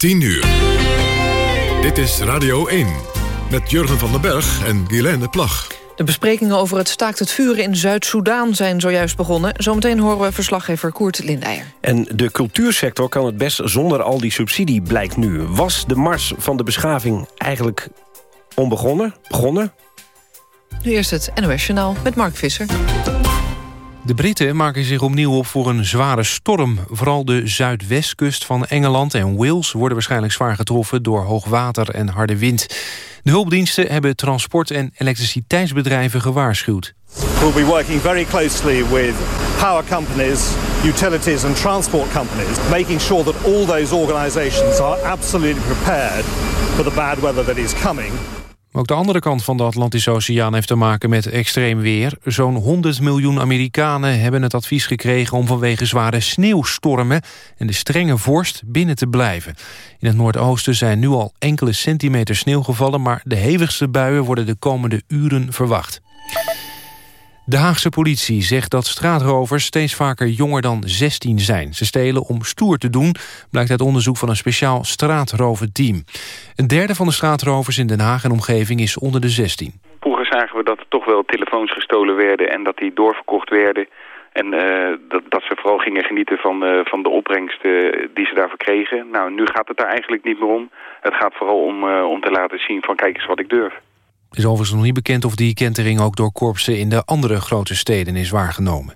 10 uur. Dit is Radio 1 met Jurgen van den Berg en Guilaine Plag. De besprekingen over het staakt het vuren in Zuid-Soedan zijn zojuist begonnen. Zometeen horen we verslaggever Koert Lindeijer. En de cultuursector kan het best zonder al die subsidie, blijkt nu. Was de mars van de beschaving eigenlijk onbegonnen? Begonnen? Nu eerst het NOS Journaal met Mark Visser. De Britten maken zich opnieuw op voor een zware storm. Vooral de zuidwestkust van Engeland en Wales... worden waarschijnlijk zwaar getroffen door hoogwater en harde wind. De hulpdiensten hebben transport- en elektriciteitsbedrijven gewaarschuwd. We'll be working very closely with power companies, utilities and transport companies, making sure that all those organizations are absolutely prepared for the bad weather that is coming. Ook de andere kant van de Atlantische Oceaan heeft te maken met extreem weer. Zo'n 100 miljoen Amerikanen hebben het advies gekregen... om vanwege zware sneeuwstormen en de strenge vorst binnen te blijven. In het Noordoosten zijn nu al enkele centimeter sneeuw gevallen... maar de hevigste buien worden de komende uren verwacht. De Haagse politie zegt dat straatrovers steeds vaker jonger dan 16 zijn. Ze stelen om stoer te doen, blijkt uit onderzoek van een speciaal straatroverteam. Een derde van de straatrovers in Den Haag en omgeving is onder de 16. Vroeger zagen we dat er toch wel telefoons gestolen werden en dat die doorverkocht werden. En uh, dat, dat, ze vooral gingen genieten van, uh, van de opbrengsten die ze daarvoor kregen. Nou, nu gaat het daar eigenlijk niet meer om. Het gaat vooral om, om te laten zien van kijk eens wat ik durf. Is overigens nog niet bekend of die kentering ook door korpsen in de andere grote steden is waargenomen.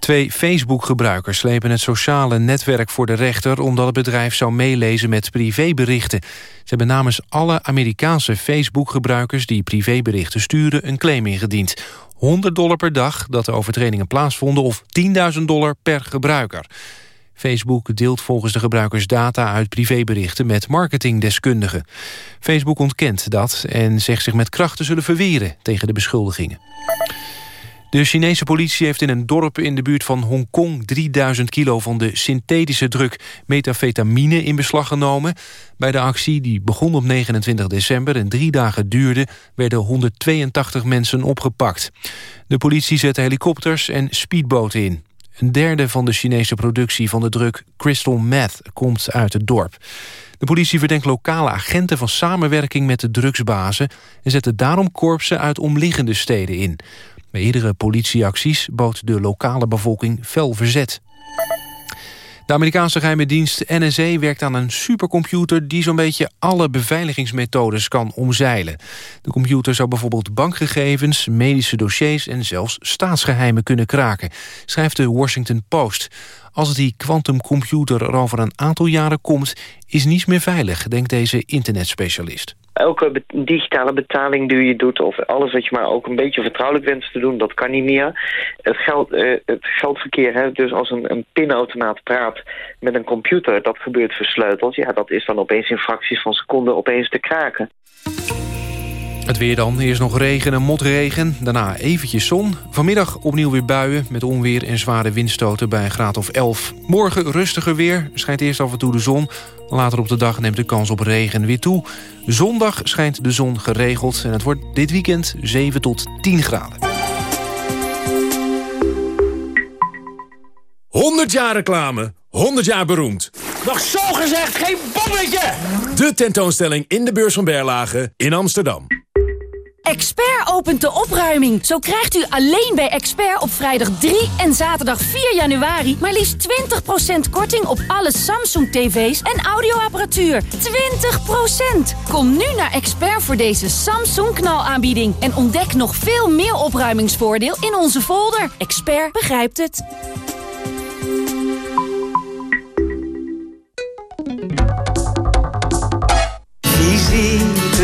Twee Facebook-gebruikers slepen het sociale netwerk voor de rechter... omdat het bedrijf zou meelezen met privéberichten. Ze hebben namens alle Amerikaanse Facebook-gebruikers... die privéberichten sturen, een claim ingediend. 100 dollar per dag dat de overtredingen plaatsvonden... of 10.000 dollar per gebruiker. Facebook deelt volgens de gebruikers data uit privéberichten met marketingdeskundigen. Facebook ontkent dat en zegt zich met kracht te zullen verweren tegen de beschuldigingen. De Chinese politie heeft in een dorp in de buurt van Hongkong 3000 kilo van de synthetische druk metafetamine in beslag genomen. Bij de actie, die begon op 29 december en drie dagen duurde, werden 182 mensen opgepakt. De politie zette helikopters en speedboten in. Een derde van de Chinese productie van de druk crystal meth komt uit het dorp. De politie verdenkt lokale agenten van samenwerking met de drugsbazen... en zette daarom korpsen uit omliggende steden in. Bij eerdere politieacties bood de lokale bevolking fel verzet. De Amerikaanse geheime dienst NSA werkt aan een supercomputer... die zo'n beetje alle beveiligingsmethodes kan omzeilen. De computer zou bijvoorbeeld bankgegevens, medische dossiers... en zelfs staatsgeheimen kunnen kraken, schrijft de Washington Post. Als die quantumcomputer er over een aantal jaren komt... is niets meer veilig, denkt deze internetspecialist elke digitale betaling die je doet... of alles wat je maar ook een beetje vertrouwelijk wenst te doen... dat kan niet meer. Het, geld, uh, het geldverkeer, hè, dus als een, een pinautomaat praat met een computer... dat gebeurt versleuteld. Ja, dat is dan opeens in fracties van seconden opeens te kraken. Het weer dan. Eerst nog regen en motregen. Daarna eventjes zon. Vanmiddag opnieuw weer buien met onweer en zware windstoten bij een graad of 11. Morgen rustiger weer. Schijnt eerst af en toe de zon. Later op de dag neemt de kans op regen weer toe. Zondag schijnt de zon geregeld. En het wordt dit weekend 7 tot 10 graden. 100 jaar reclame. 100 jaar beroemd. Nog zo gezegd geen bommetje! De tentoonstelling in de beurs van Berlage in Amsterdam. Expert opent de opruiming. Zo krijgt u alleen bij Expert op vrijdag 3 en zaterdag 4 januari... maar liefst 20% korting op alle Samsung-tv's en audioapparatuur. 20%! Kom nu naar Expert voor deze Samsung-knalaanbieding... en ontdek nog veel meer opruimingsvoordeel in onze folder. Expert begrijpt het.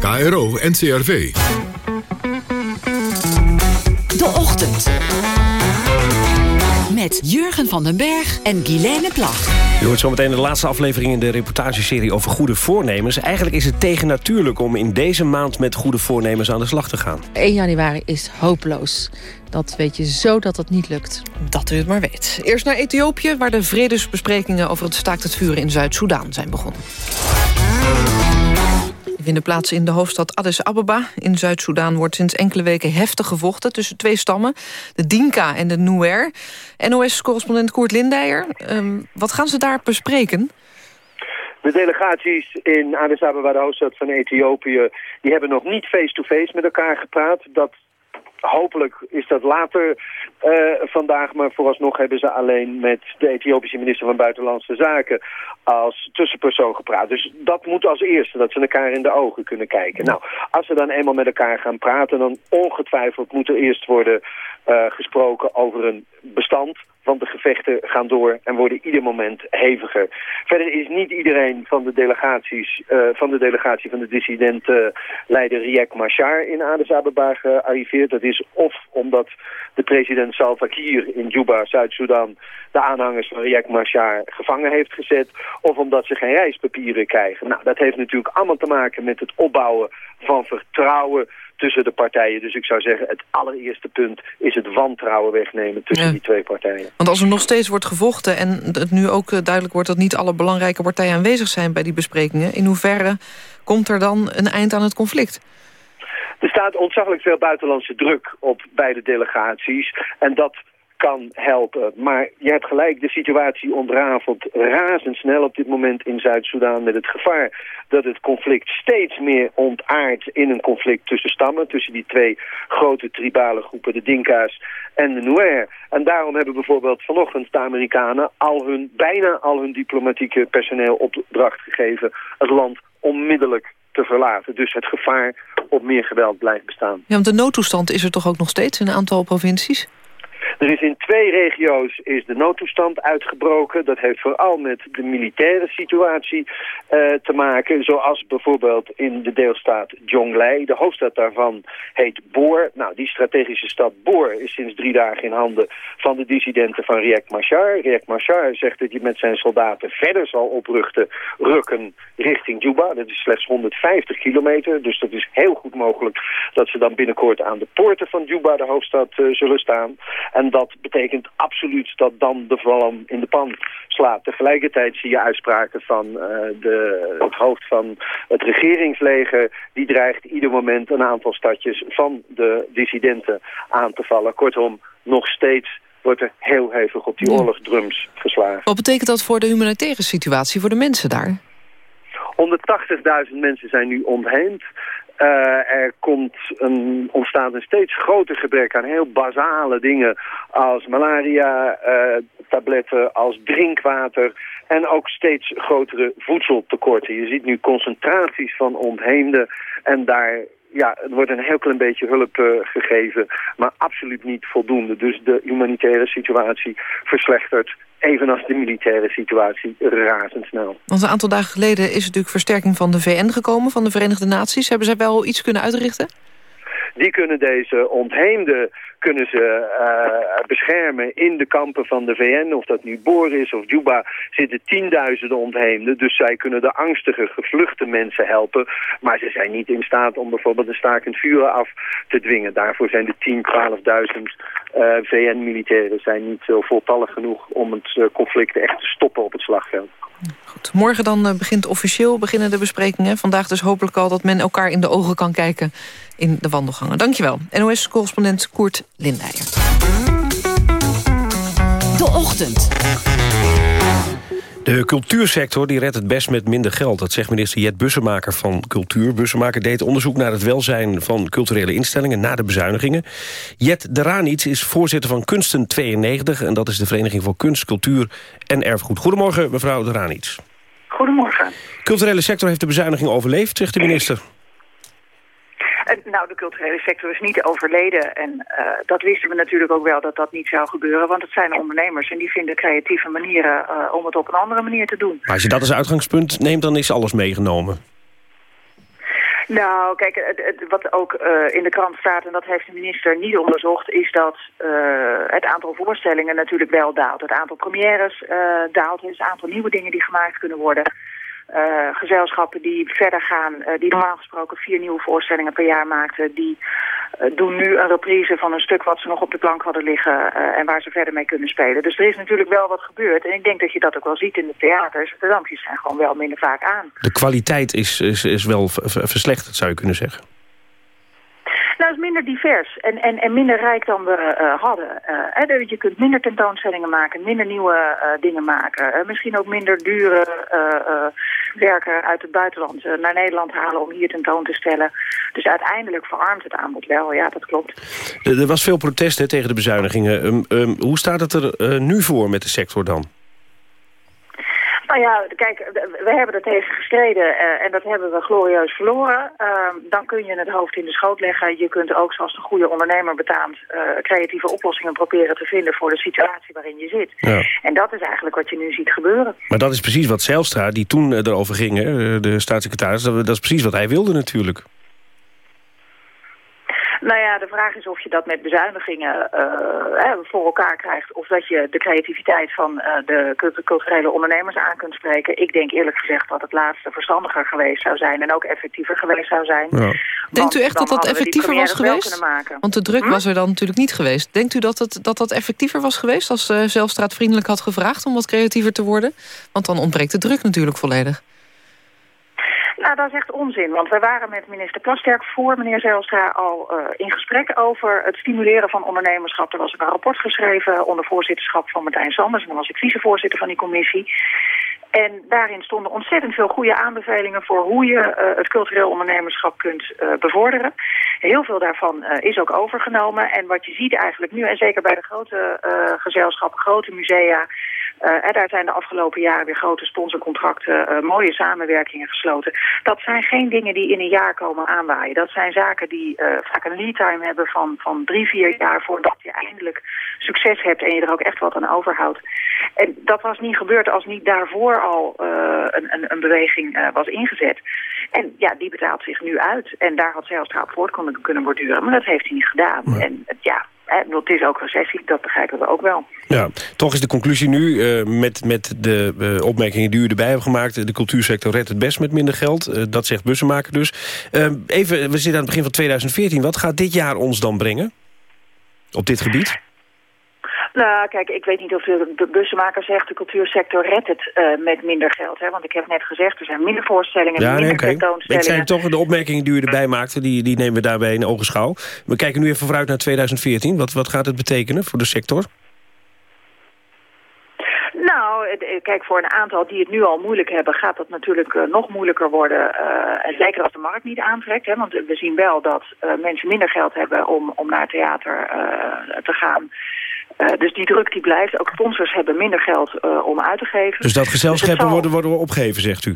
KRO NCRV. De Ochtend. Met Jurgen van den Berg en Guilaine Plag. U hoort zometeen de laatste aflevering in de reportageserie over goede voornemens. Eigenlijk is het tegennatuurlijk om in deze maand met goede voornemens aan de slag te gaan. 1 januari is hopeloos. Dat weet je zo dat het niet lukt. Dat u het maar weet. Eerst naar Ethiopië, waar de vredesbesprekingen over het staakt het vuren in Zuid-Soedan zijn begonnen. Vinden plaats in de hoofdstad Addis Ababa. In Zuid-Soedan wordt sinds enkele weken heftig gevochten tussen twee stammen. De Dinka en de Nuer. NOS-correspondent Koert Lindijer. Um, wat gaan ze daar bespreken? De delegaties in Addis Ababa, de hoofdstad van Ethiopië... die hebben nog niet face-to-face -face met elkaar gepraat. Dat hopelijk is dat later uh, vandaag, maar vooralsnog hebben ze alleen met de Ethiopische minister van Buitenlandse Zaken als tussenpersoon gepraat. Dus dat moet als eerste, dat ze elkaar in de ogen kunnen kijken. Nou, als ze dan eenmaal met elkaar gaan praten, dan ongetwijfeld moet er eerst worden uh, gesproken over een bestand want de gevechten gaan door en worden ieder moment heviger. Verder is niet iedereen van de delegaties, uh, van de delegatie van de dissidentleider Riek Machar in Addis Ababa gearriveerd. Dat is of omdat de president Salva Kiir in Juba, Zuid-Soedan, de aanhangers van Riek Machar gevangen heeft gezet, of omdat ze geen reispapieren krijgen. Nou, dat heeft natuurlijk allemaal te maken met het opbouwen van vertrouwen tussen de partijen. Dus ik zou zeggen, het allereerste punt is het wantrouwen wegnemen tussen die twee partijen. Want als er nog steeds wordt gevochten en het nu ook eh, duidelijk wordt... dat niet alle belangrijke partijen aanwezig zijn bij die besprekingen... in hoeverre komt er dan een eind aan het conflict? Er staat ontzaglijk veel buitenlandse druk op beide delegaties. En dat kan helpen. Maar je hebt gelijk, de situatie ontrafelt razendsnel op dit moment in Zuid-Soedan... met het gevaar dat het conflict steeds meer ontaardt in een conflict tussen stammen... tussen die twee grote tribale groepen, de Dinka's en de Nuer. En daarom hebben bijvoorbeeld vanochtend de Amerikanen... Al hun, bijna al hun diplomatieke personeel opdracht gegeven... het land onmiddellijk te verlaten. Dus het gevaar op meer geweld blijft bestaan. Ja, want de noodtoestand is er toch ook nog steeds in een aantal provincies? Er is in twee regio's is de noodtoestand uitgebroken. Dat heeft vooral met de militaire situatie uh, te maken. Zoals bijvoorbeeld in de deelstaat Jonglei. De hoofdstad daarvan heet Boor. Nou, die strategische stad Boor is sinds drie dagen in handen van de dissidenten van Riek Machar. Riek Machar zegt dat hij met zijn soldaten verder zal opruchten, rukken richting Juba. Dat is slechts 150 kilometer. Dus dat is heel goed mogelijk dat ze dan binnenkort aan de poorten van Juba, de hoofdstad, uh, zullen staan. En dat betekent absoluut dat dan de vlam in de pan slaat. Tegelijkertijd zie je uitspraken van uh, de, het hoofd van het regeringsleger. Die dreigt ieder moment een aantal stadjes van de dissidenten aan te vallen. Kortom, nog steeds wordt er heel hevig op die oorlogsdrums geslagen. Wat betekent dat voor de humanitaire situatie, voor de mensen daar? 180.000 mensen zijn nu ontheemd. Uh, er komt een, ontstaat een steeds groter gebrek aan heel basale dingen als malaria, uh, tabletten, als drinkwater en ook steeds grotere voedseltekorten. Je ziet nu concentraties van ontheemden en daar ja, er wordt een heel klein beetje hulp uh, gegeven, maar absoluut niet voldoende. Dus de humanitaire situatie verslechtert evenals de militaire situatie razendsnel. Want een aantal dagen geleden is natuurlijk versterking van de VN gekomen, van de Verenigde Naties. Hebben zij wel iets kunnen uitrichten? Die kunnen deze ontheemden kunnen ze uh, beschermen in de kampen van de VN. Of dat nu Boor is of Juba, zitten tienduizenden ontheemden. Dus zij kunnen de angstige, gevluchte mensen helpen. Maar ze zijn niet in staat om bijvoorbeeld een stakend vuren af te dwingen. Daarvoor zijn de 10, 12.000 uh, VN-militairen zijn niet uh, voltallig genoeg om het uh, conflict echt te stoppen op het slagveld. Goed. Morgen dan uh, begint officieel beginnen de besprekingen. Vandaag dus hopelijk al dat men elkaar in de ogen kan kijken in de wandelgangen. Dankjewel. NOS-correspondent Koert Lindeijer. De Ochtend. De cultuursector die redt het best met minder geld. Dat zegt minister Jet Bussemaker van Cultuur. Bussemaker deed onderzoek naar het welzijn van culturele instellingen... na de bezuinigingen. Jet de Ranits is voorzitter van Kunsten 92... en dat is de Vereniging voor Kunst, Cultuur en Erfgoed. Goedemorgen, mevrouw de Ranits. Goedemorgen. Culturele sector heeft de bezuiniging overleefd, zegt de minister. Nou, de culturele sector is niet overleden. En uh, dat wisten we natuurlijk ook wel dat dat niet zou gebeuren. Want het zijn ondernemers en die vinden creatieve manieren uh, om het op een andere manier te doen. Maar als je dat als uitgangspunt neemt, dan is alles meegenomen. Nou, kijk, het, het, wat ook uh, in de krant staat, en dat heeft de minister niet onderzocht, is dat uh, het aantal voorstellingen natuurlijk wel daalt. Het aantal premières uh, daalt, dus het aantal nieuwe dingen die gemaakt kunnen worden. Uh, gezelschappen die verder gaan, uh, die normaal gesproken vier nieuwe voorstellingen per jaar maakten, die uh, doen nu een reprise van een stuk wat ze nog op de plank hadden liggen en waar ze verder mee kunnen spelen. Dus er is natuurlijk wel wat gebeurd en ik denk dat je dat ook wel ziet in de theaters. De zijn gewoon wel minder vaak aan. De kwaliteit is, is, is wel verslechterd, zou je kunnen zeggen. Nou, is minder divers en, en, en minder rijk dan we uh, hadden. Uh, je kunt minder tentoonstellingen maken, minder nieuwe uh, dingen maken. misschien ook minder dure werken uit het buitenland naar Nederland halen om hier tentoon te stellen. Dus uiteindelijk verarmt het aanbod wel, ja, dat klopt. Er was veel protest hè, tegen de bezuinigingen. Um, um, hoe staat het er nu voor met de sector dan? Nou ja, kijk, we hebben er tegen gestreden uh, en dat hebben we glorieus verloren. Uh, dan kun je het hoofd in de schoot leggen. Je kunt ook, zoals een goede ondernemer betaamt, uh, creatieve oplossingen proberen te vinden voor de situatie waarin je zit. Ja. En dat is eigenlijk wat je nu ziet gebeuren. Maar dat is precies wat Zijlstra, die toen erover ging, de staatssecretaris, dat is precies wat hij wilde natuurlijk. Nou ja, de vraag is of je dat met bezuinigingen uh, voor elkaar krijgt... of dat je de creativiteit van uh, de culturele ondernemers aan kunt spreken. Ik denk eerlijk gezegd dat het laatste verstandiger geweest zou zijn... en ook effectiever geweest zou zijn. Ja. Denkt u echt dat dat effectiever was geweest? Want de druk hm? was er dan natuurlijk niet geweest. Denkt u dat het, dat, dat effectiever was geweest... als uh, Zelfstraat vriendelijk had gevraagd om wat creatiever te worden? Want dan ontbreekt de druk natuurlijk volledig. Nou, dat is echt onzin, want wij waren met minister Plasterk voor meneer Zijlstra al uh, in gesprek over het stimuleren van ondernemerschap. Er was een rapport geschreven onder voorzitterschap van Martijn Sanders en dan was ik vicevoorzitter van die commissie. En daarin stonden ontzettend veel goede aanbevelingen voor hoe je uh, het cultureel ondernemerschap kunt uh, bevorderen. Heel veel daarvan is ook overgenomen. En wat je ziet eigenlijk nu, en zeker bij de grote gezelschappen, grote musea, uh, en daar zijn de afgelopen jaren weer grote sponsorcontracten, uh, mooie samenwerkingen gesloten. Dat zijn geen dingen die in een jaar komen aanwaaien. Dat zijn zaken die uh, vaak een lead time hebben van, van drie, vier jaar voordat je eindelijk succes hebt en je er ook echt wat aan overhoudt. En dat was niet gebeurd als niet daarvoor al een, een, een, beweging was ingezet. En ja, die betaalt zich nu uit. En daar had Zijlstra op voort kunnen, kunnen borduren, maar dat heeft hij niet gedaan. Ja. En ja, het is ook recessie, dat begrijpen we ook wel. Ja, toch is de conclusie nu, uh, met, met de uh, opmerkingen die u erbij hebt gemaakt... de cultuursector redt het best met minder geld. Dat zegt Bussenmaker dus. even, we zitten aan het begin van 2014. Wat gaat dit jaar ons dan brengen? Op dit gebied? Nou, kijk, ik weet niet of de, de bussenmaker zegt... de cultuursector redt het uh, met minder geld. Hè? Want ik heb net gezegd, er zijn minder voorstellingen, ja, minder nee, okay. tentoonstellingen. Het zijn toch de opmerkingen die u erbij maakte... Die, die nemen we daarbij in ogenschouw. We kijken nu even vooruit naar 2014. Wat, wat gaat het betekenen voor de sector? Nou, kijk, voor een aantal die het nu al moeilijk hebben... gaat dat natuurlijk uh, nog moeilijker worden. Uh, zeker als de markt niet aantrekt. Hè, want we zien wel dat uh, mensen minder geld hebben om, om naar theater te gaan. Uh, dus die druk die blijft. Ook sponsors hebben minder geld uh, om uit te geven. Dus dat gezelschappen dus zal... worden, worden opgegeven, zegt u?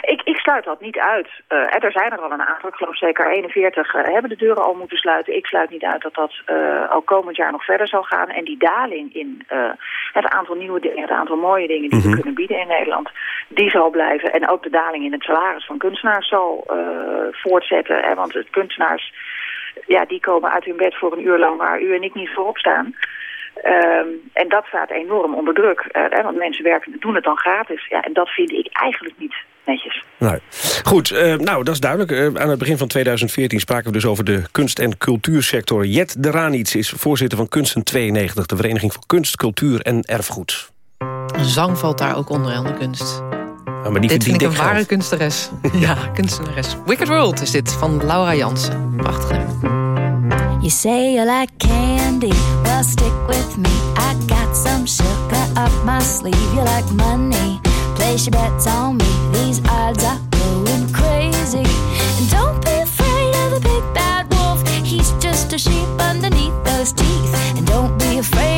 Ik, ik sluit dat niet uit. Uh, er zijn er al een aantal, ik geloof zeker 41, uh, hebben de deuren al moeten sluiten. Ik sluit niet uit dat dat ook komend jaar nog verder zal gaan. En die daling in het aantal nieuwe dingen, het aantal mooie dingen die we kunnen bieden in Nederland, die zal blijven. En ook de daling in het salaris van kunstenaars zal voortzetten. Hè, want het kunstenaars ja, die komen uit hun bed voor een uur lang waar u en ik niet voorop staan. Um, en dat staat enorm onder druk. Uh, hè, want mensen werken, doen het dan gratis. Ja, en dat vind ik eigenlijk niet netjes. Nee. Goed, uh, nou dat is duidelijk. Uh, aan het begin van 2014 spraken we dus over de kunst- en cultuursector. Jet de Ranits is voorzitter van Kunsten 92... de Vereniging voor Kunst, Cultuur en Erfgoed. Zang valt daar ook onder aan de kunst. Ja, maar die dit vind ik een geld. ware kunstenares. ja, kunstenares. Wicked World is dit, van Laura Jansen. Prachtig You say you like candy, well stick with me. I got some sugar up my sleeve. You like money, place your bets on me. These odds are going crazy. And don't be afraid of the big bad wolf. He's just a sheep underneath those teeth. And don't be afraid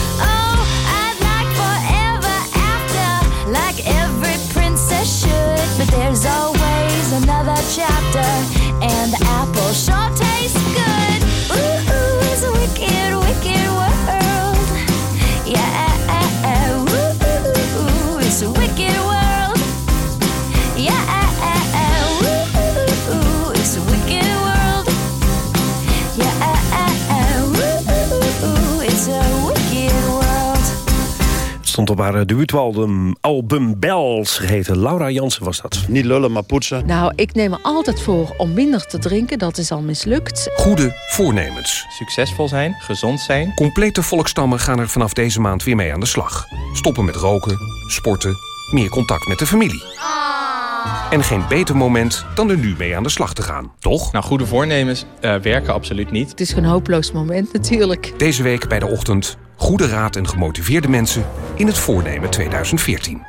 Chapter, and the apple sure tastes stond op haar debuutalbum album Bells geheten. Laura Jansen was dat. Niet lullen, maar poetsen. Nou, ik neem er altijd voor om minder te drinken. Dat is al mislukt. Goede voornemens. Succesvol zijn, gezond zijn. Complete volkstammen gaan er vanaf deze maand weer mee aan de slag. Stoppen met roken, sporten, meer contact met de familie. En geen beter moment dan er nu mee aan de slag te gaan, toch? Nou, goede voornemens eh, werken absoluut niet. Het is een hopeloos moment natuurlijk. Deze week bij de ochtend goede raad en gemotiveerde mensen in het voornemen 2014.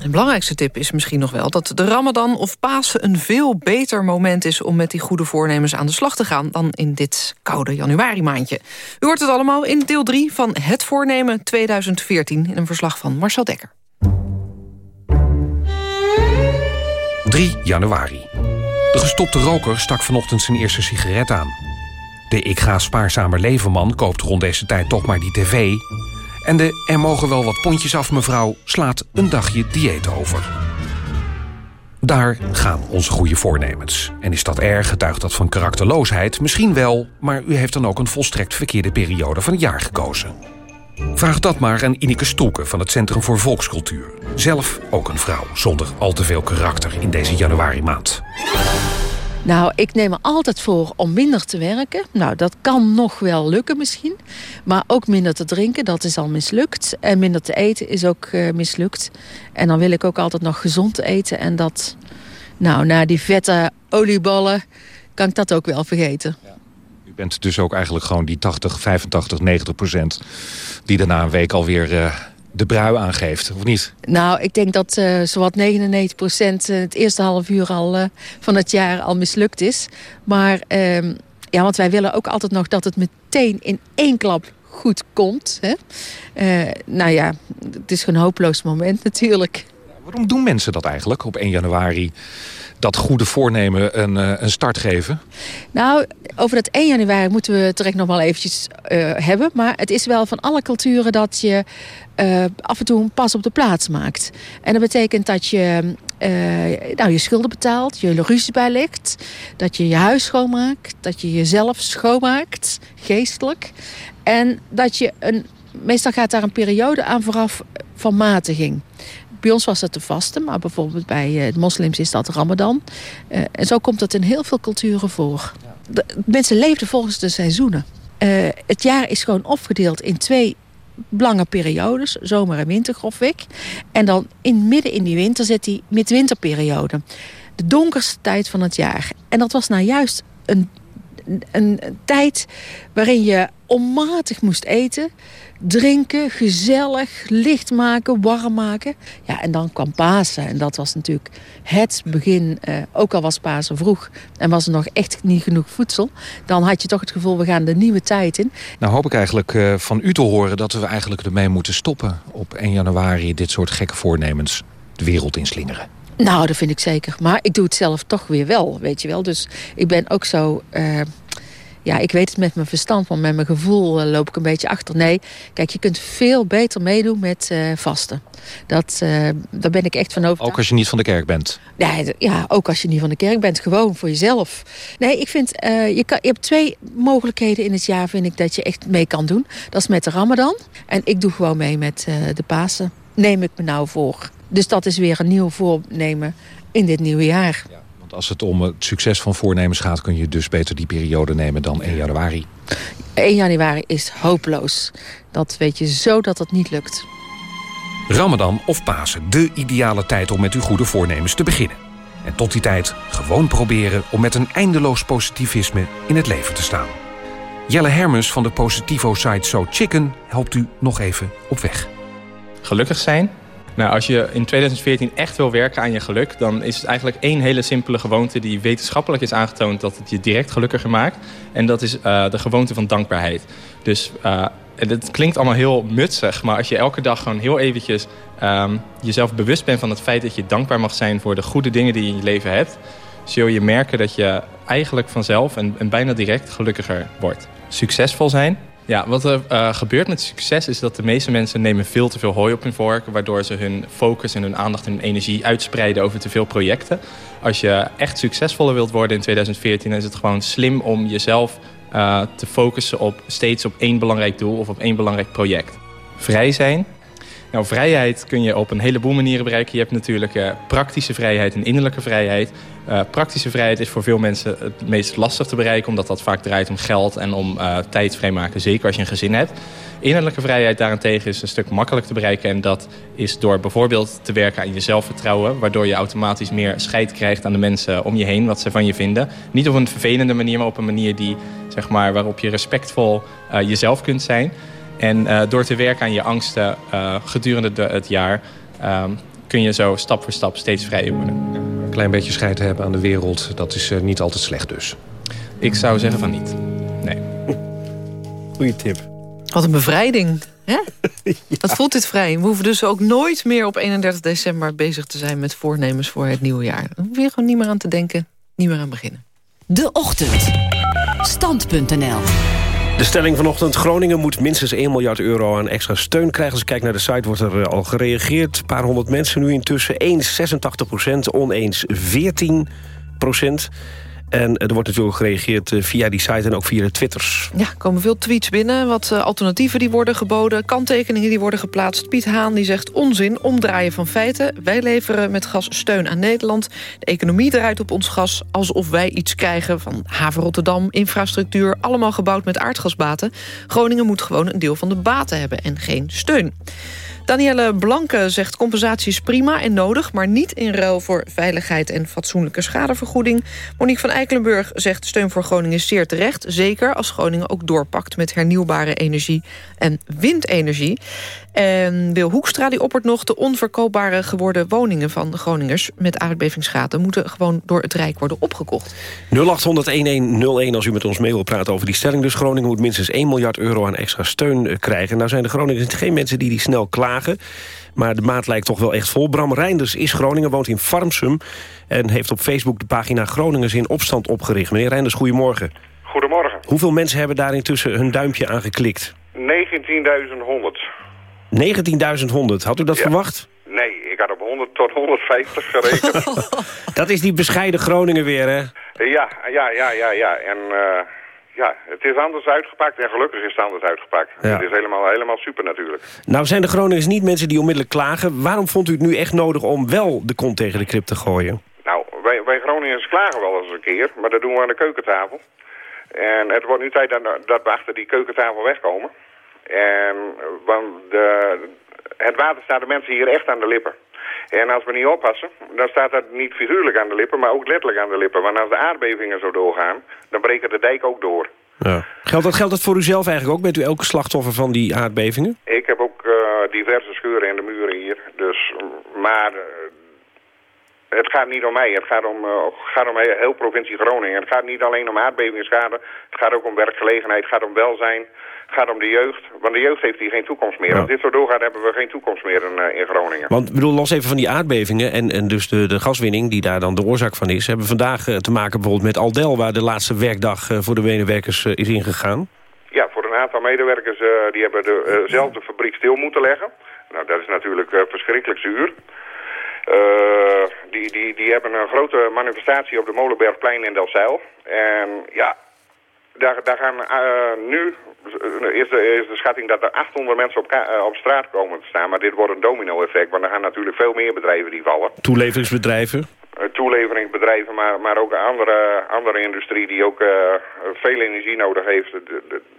Een belangrijkste tip is misschien nog wel dat de Ramadan of Pasen een veel beter moment is om met die goede voornemens aan de slag te gaan dan in dit koude januari maandje. U hoort het allemaal in deel 3 van Het Voornemen 2014 in een verslag van Marcel Dekker. 3 januari. De gestopte roker stak vanochtend zijn eerste sigaret aan. De ik ga spaarzamer levenman koopt rond deze tijd toch maar die tv. En de er mogen wel wat pondjes af mevrouw slaat een dagje dieet over. Daar gaan onze goede voornemens. En is dat erg, getuigt dat van karakterloosheid? Misschien wel, maar u heeft dan ook een volstrekt verkeerde periode van het jaar gekozen. Vraag dat maar aan Ineke Stoelke van het Centrum voor Volkscultuur. Zelf ook een vrouw zonder al te veel karakter in deze januari maand. Nou, ik neem er altijd voor om minder te werken. Nou, dat kan nog wel lukken misschien. Maar ook minder te drinken, dat is al mislukt. En minder te eten is ook uh, mislukt. En dan wil ik ook altijd nog gezond eten. En dat, nou, na die vette olieballen kan ik dat ook wel vergeten. U bent dus ook eigenlijk gewoon die 80, 85, 90 procent... die daarna een week alweer uh, de brui aangeeft, of niet? Nou, ik denk dat uh, zowat 99 procent het eerste half uur al, uh, van het jaar al mislukt is. Maar uh, ja, want wij willen ook altijd nog dat het meteen in één klap goed komt. Hè? Nou ja, het is een hopeloos moment natuurlijk. Waarom doen mensen dat eigenlijk op 1 januari? Dat goede voornemen een, uh, een start geven? Nou, over dat 1 januari moeten we direct nog wel eventjes uh, hebben. Maar het is wel van alle culturen dat je uh, af en toe een pas op de plaats maakt. En dat betekent dat je nou, je schulden betaalt, je ruzie bijlegt. Dat je je huis schoonmaakt, dat je jezelf schoonmaakt, geestelijk. En dat je een... Meestal gaat daar een periode aan vooraf van matiging. Bij ons was het de vaste, maar bijvoorbeeld bij de moslims is dat Ramadan. Uh, en zo komt dat in heel veel culturen voor. De, mensen leefden volgens de seizoenen. Uh, het jaar is gewoon opgedeeld in twee lange periodes, zomer en winter grofweg. En dan in, midden in die winter zit die midwinterperiode. De donkerste tijd van het jaar. En dat was nou juist een, een, tijd waarin je onmatig moest eten drinken, gezellig, licht maken, warm maken. Ja, en dan kwam Pasen. En dat was natuurlijk het begin. Uh, ook al was Pasen vroeg en was er nog echt niet genoeg voedsel... dan had je toch het gevoel, we gaan de nieuwe tijd in. Nou hoop ik eigenlijk uh, van u te horen dat we eigenlijk ermee moeten stoppen... op 1 januari dit soort gekke voornemens de wereld inslingeren. Nou, dat vind ik zeker. Maar ik doe het zelf toch weer wel, weet je wel. Dus ik ben ook zo... Uh, ja, ik weet het met mijn verstand, maar met mijn gevoel uh, loop ik een beetje achter. Nee, kijk, je kunt veel beter meedoen met uh, vasten. Dat, daar ben ik echt van overtuigd. Ook als je niet van de kerk bent? Ja, ja, ook als je niet van de kerk bent. Gewoon voor jezelf. Nee, ik vind, je, kan, je hebt twee mogelijkheden in het jaar, vind ik, dat je echt mee kan doen. Dat is met de ramadan. En ik doe gewoon mee met de Pasen. Neem ik me nou voor. Dus dat is weer een nieuw voornemen in dit nieuwe jaar. Ja, want als het om het succes van voornemens gaat... kun je dus beter die periode nemen dan 1 januari. 1 januari is hopeloos. Dat weet je zo dat het niet lukt. Ramadan of Pasen, de ideale tijd om met uw goede voornemens te beginnen. En tot die tijd gewoon proberen om met een eindeloos positivisme in het leven te staan. Jelle Hermes van de positivo-site So Chicken helpt u nog even op weg. Gelukkig zijn nou, als je in 2014 echt wil werken aan je geluk... dan is het eigenlijk één hele simpele gewoonte... die wetenschappelijk is aangetoond dat het je direct gelukkiger maakt. En dat is uh, de gewoonte van dankbaarheid. Dus uh, het klinkt allemaal heel mutsig... maar als je elke dag gewoon heel eventjes um, jezelf bewust bent van het feit... dat je dankbaar mag zijn voor de goede dingen die je in je leven hebt... zul je merken dat je eigenlijk vanzelf en bijna direct gelukkiger wordt. Succesvol zijn ja, wat er uh, gebeurt met succes is dat de meeste mensen nemen veel te veel hooi op hun vork. Waardoor ze hun focus en hun aandacht en hun energie uitspreiden over te veel projecten. Als je echt succesvoller wilt worden in 2014, is het gewoon slim om jezelf uh, te focussen op steeds op één belangrijk doel of op één belangrijk project. Vrij zijn, nou, vrijheid kun je op een heleboel manieren bereiken. Je hebt natuurlijk uh, praktische vrijheid en innerlijke vrijheid. Uh, praktische vrijheid is voor veel mensen het meest lastig te bereiken... omdat dat vaak draait om geld en om uh, tijd vrijmaken. Zeker als je een gezin hebt. Innerlijke vrijheid daarentegen is een stuk makkelijk te bereiken. En dat is door bijvoorbeeld te werken aan je zelfvertrouwen... waardoor je automatisch meer scheid krijgt aan de mensen om je heen... wat ze van je vinden. Niet op een vervelende manier, maar op een manier die, zeg maar, waarop je respectvol jezelf kunt zijn... En uh, door te werken aan je angsten uh, gedurende de, het jaar... Uh, kun je zo stap voor stap steeds vrijer worden. Een klein beetje scheid hebben aan de wereld, dat is uh, niet altijd slecht dus. Ik zou zeggen van niet. Nee. Goeie tip. Wat een bevrijding. Hè? ja. Wat voelt dit vrij? We hoeven dus ook nooit meer op 31 december bezig te zijn... met voornemens voor het nieuwe jaar. Dan hoef je gewoon niet meer aan te denken, niet meer aan beginnen. De Ochtend. Stand.nl de stelling vanochtend, Groningen moet minstens 1 miljard euro aan extra steun krijgen. Als ik kijk naar de site wordt er eh, al gereageerd. Een paar honderd mensen nu intussen. Eens 86 procent, oneens 14 procent. En er wordt natuurlijk gereageerd eh, via die site en ook via de twitters. Ja, er komen veel tweets binnen. Wat uh, alternatieven die worden geboden. Kanttekeningen die worden geplaatst. Piet Haan die zegt onzin, omdraaien van feiten. Wij leveren met gas steun aan Nederland. De economie draait op ons gas alsof wij iets krijgen van haven Rotterdam, infrastructuur. Allemaal gebouwd met aardgasbaten. Groningen moet gewoon een deel van de baten hebben en geen steun. Danielle Blanke zegt compensatie is prima en nodig... maar niet in ruil voor veiligheid en fatsoenlijke schadevergoeding. Monique van Eikelenburg zegt steun voor Groningen is zeer terecht. Zeker als Groningen ook doorpakt met hernieuwbare energie en windenergie. En Wil Hoekstra die oppert nog... de onverkoopbare geworden woningen van de Groningers... met aardbevingsschade moeten gewoon door het Rijk worden opgekocht. 0800-1101 als u met ons mee wilt praten over die stelling. Dus Groningen moet minstens 1 miljard euro aan extra steun eh, krijgen. Nou zijn de Groningers geen mensen die die snel klagen. Maar de maat lijkt toch wel echt vol. Bram Reinders is Groningen, woont in Farmsum... en heeft op Facebook de pagina Groningers in opstand opgericht. Meneer Reinders, goedemorgen. Goedemorgen. Hoeveel mensen hebben daar intussen hun duimpje aan geklikt? 19.100. 19.100. Had u dat verwacht? Nee, ik had op 100 tot 150 gerekend. dat is die bescheiden Groningen weer, hè? Ja, ja, ja, ja, ja. En uh, ja, het is anders uitgepakt en gelukkig is het anders uitgepakt. Ja. Het is helemaal, helemaal super natuurlijk. Nou zijn de Groningers niet mensen die onmiddellijk klagen. Waarom vond u het nu echt nodig om wel de kont tegen de krip te gooien? Nou, wij, wij Groningers klagen wel eens een keer, maar dat doen we aan de keukentafel. En het wordt nu tijd dat, dat we achter die keukentafel wegkomen. En want de, het water staat de mensen hier echt aan de lippen. En als we niet oppassen, dan staat dat niet figuurlijk aan de lippen, maar ook letterlijk aan de lippen. Want als de aardbevingen zo doorgaan, dan breken de dijk ook door. Ja. Geldt, dat, geldt dat voor u zelf eigenlijk ook? Bent u elke slachtoffer van die aardbevingen? Ik heb ook uh, diverse scheuren in de muren hier. Dus, maar uh, het gaat niet om mij. Het gaat om, uh, gaat om heel provincie Groningen. Het gaat niet alleen om aardbevingsschade. Het gaat ook om werkgelegenheid. Het gaat om welzijn. Het gaat om de jeugd. Want de jeugd heeft hier geen toekomst meer. Als dit zo doorgaat, hebben we geen toekomst meer in, uh, in Groningen. Want bedoel, los even van die aardbevingen... en, en dus de, de gaswinning die daar dan de oorzaak van is... hebben we vandaag uh, te maken bijvoorbeeld met Aldel... waar de laatste werkdag voor de medewerkers is ingegaan. Ja, voor een aantal medewerkers die hebben dezelfde fabriek stil moeten leggen. Nou, dat is natuurlijk verschrikkelijk zuur. Uh, die, die, die hebben een grote manifestatie op de Molenbergplein in Delfzijl. En ja, daar, daar gaan uh, nu, is de, is de schatting dat er 800 mensen op, uh, op straat komen te staan. Maar dit wordt een domino-effect, want er gaan natuurlijk veel meer bedrijven die vallen. Toeleveringsbedrijven? toeleveringsbedrijven, maar, maar ook andere, andere industrie die ook veel energie nodig heeft.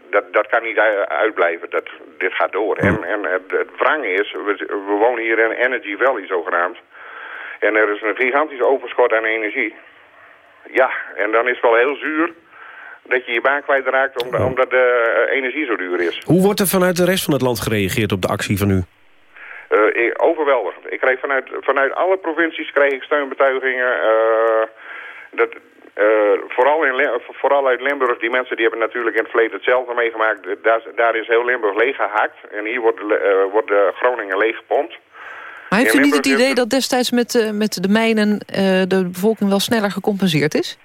Dat, dat kan niet uitblijven. Dat, dit gaat door. En, en het, het wrang is, we, we wonen hier in Energy Valley zogenaamd. En er is een gigantisch overschot aan energie. Ja, en dan is het wel heel zuur dat je je baan kwijtraakt omdat, omdat de uh, energie zo duur is. Hoe wordt er vanuit de rest van het land gereageerd op de actie van u? Uh, overweldigend. Ik kreeg vanuit, vanuit alle provincies kreeg ik steunbetuigingen. Uh, dat, vooral, in, vooral uit Limburg, die mensen die hebben natuurlijk in het verleden hetzelfde meegemaakt. Daar, daar is heel Limburg leeggehakt en hier wordt, wordt Groningen leeggepompt. Maar heeft u niet het idee dat destijds met, uh, met de mijnen uh, de bevolking wel sneller gecompenseerd is?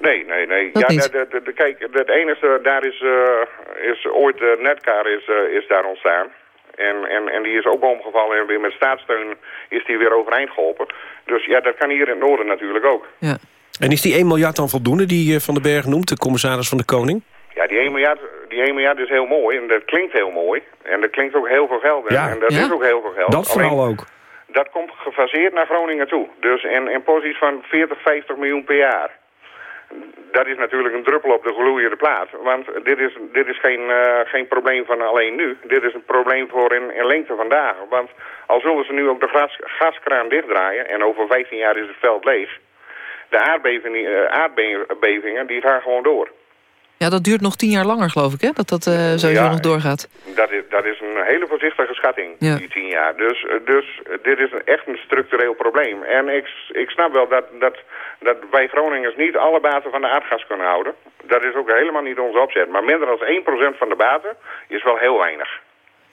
Nee, nee, nee. ja, de, de, de, kijk, het enige, daar is, uh, is ooit uh, Netcar is, uh, is daar ontstaan. En, en, en die is ook omgevallen en weer met staatssteun is die weer overeind geholpen. Dus ja, dat kan hier in het noorden natuurlijk ook. Ja. En is die 1 miljard dan voldoende die Van den Berg noemt, de commissaris van de Koning? Ja, die 1 miljard, die 1 miljard is heel mooi en dat klinkt heel mooi. En dat klinkt ook heel veel geld. Ja. En dat ja? is ook heel veel geld. Dat vooral ook. Dat komt gefaseerd naar Groningen toe. Dus in, in posities van 40, 50 miljoen per jaar. Dat is natuurlijk een druppel op de gloeiende plaat. Want dit is, dit is geen, uh, geen probleem van alleen nu. Dit is een probleem voor in, in lengte van dagen. Want al zullen ze nu ook de gas, gaskraan dichtdraaien... en over 15 jaar is het veld leeg... de aardbevingen, uh, aardbevingen die gaan gewoon door. Ja, dat duurt nog tien jaar langer, geloof ik, hè? Dat dat uh, sowieso ja, nog doorgaat. Dat is, dat is een hele voorzichtige schatting, ja. die tien jaar. Dus, dus dit is echt een structureel probleem. En ik, ik snap wel dat, dat, dat wij Groningers niet alle baten van de aardgas kunnen houden. Dat is ook helemaal niet onze opzet. Maar minder dan 1% van de baten is wel heel weinig.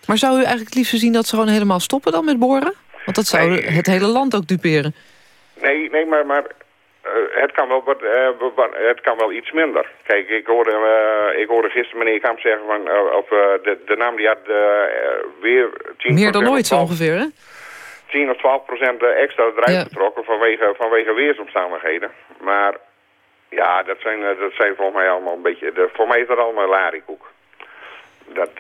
Maar zou u eigenlijk het liefst zien dat ze gewoon helemaal stoppen dan met boren? Want dat zou nee. het hele land ook duperen. Nee, nee maar, maar uh, het, kan wel uh, het kan wel iets minder. Kijk, ik hoorde, uh, ik hoorde gisteren meneer Kamp zeggen van, of de, de naam die had weer 10 Meer dan ooit zo ongeveer, hè? 10 of 12 procent extra eruit ja. getrokken vanwege, vanwege weersomstandigheden. Maar ja, dat zijn, dat zijn volgens mij allemaal een beetje, de, voor mij is dat allemaal larikoek. Dat,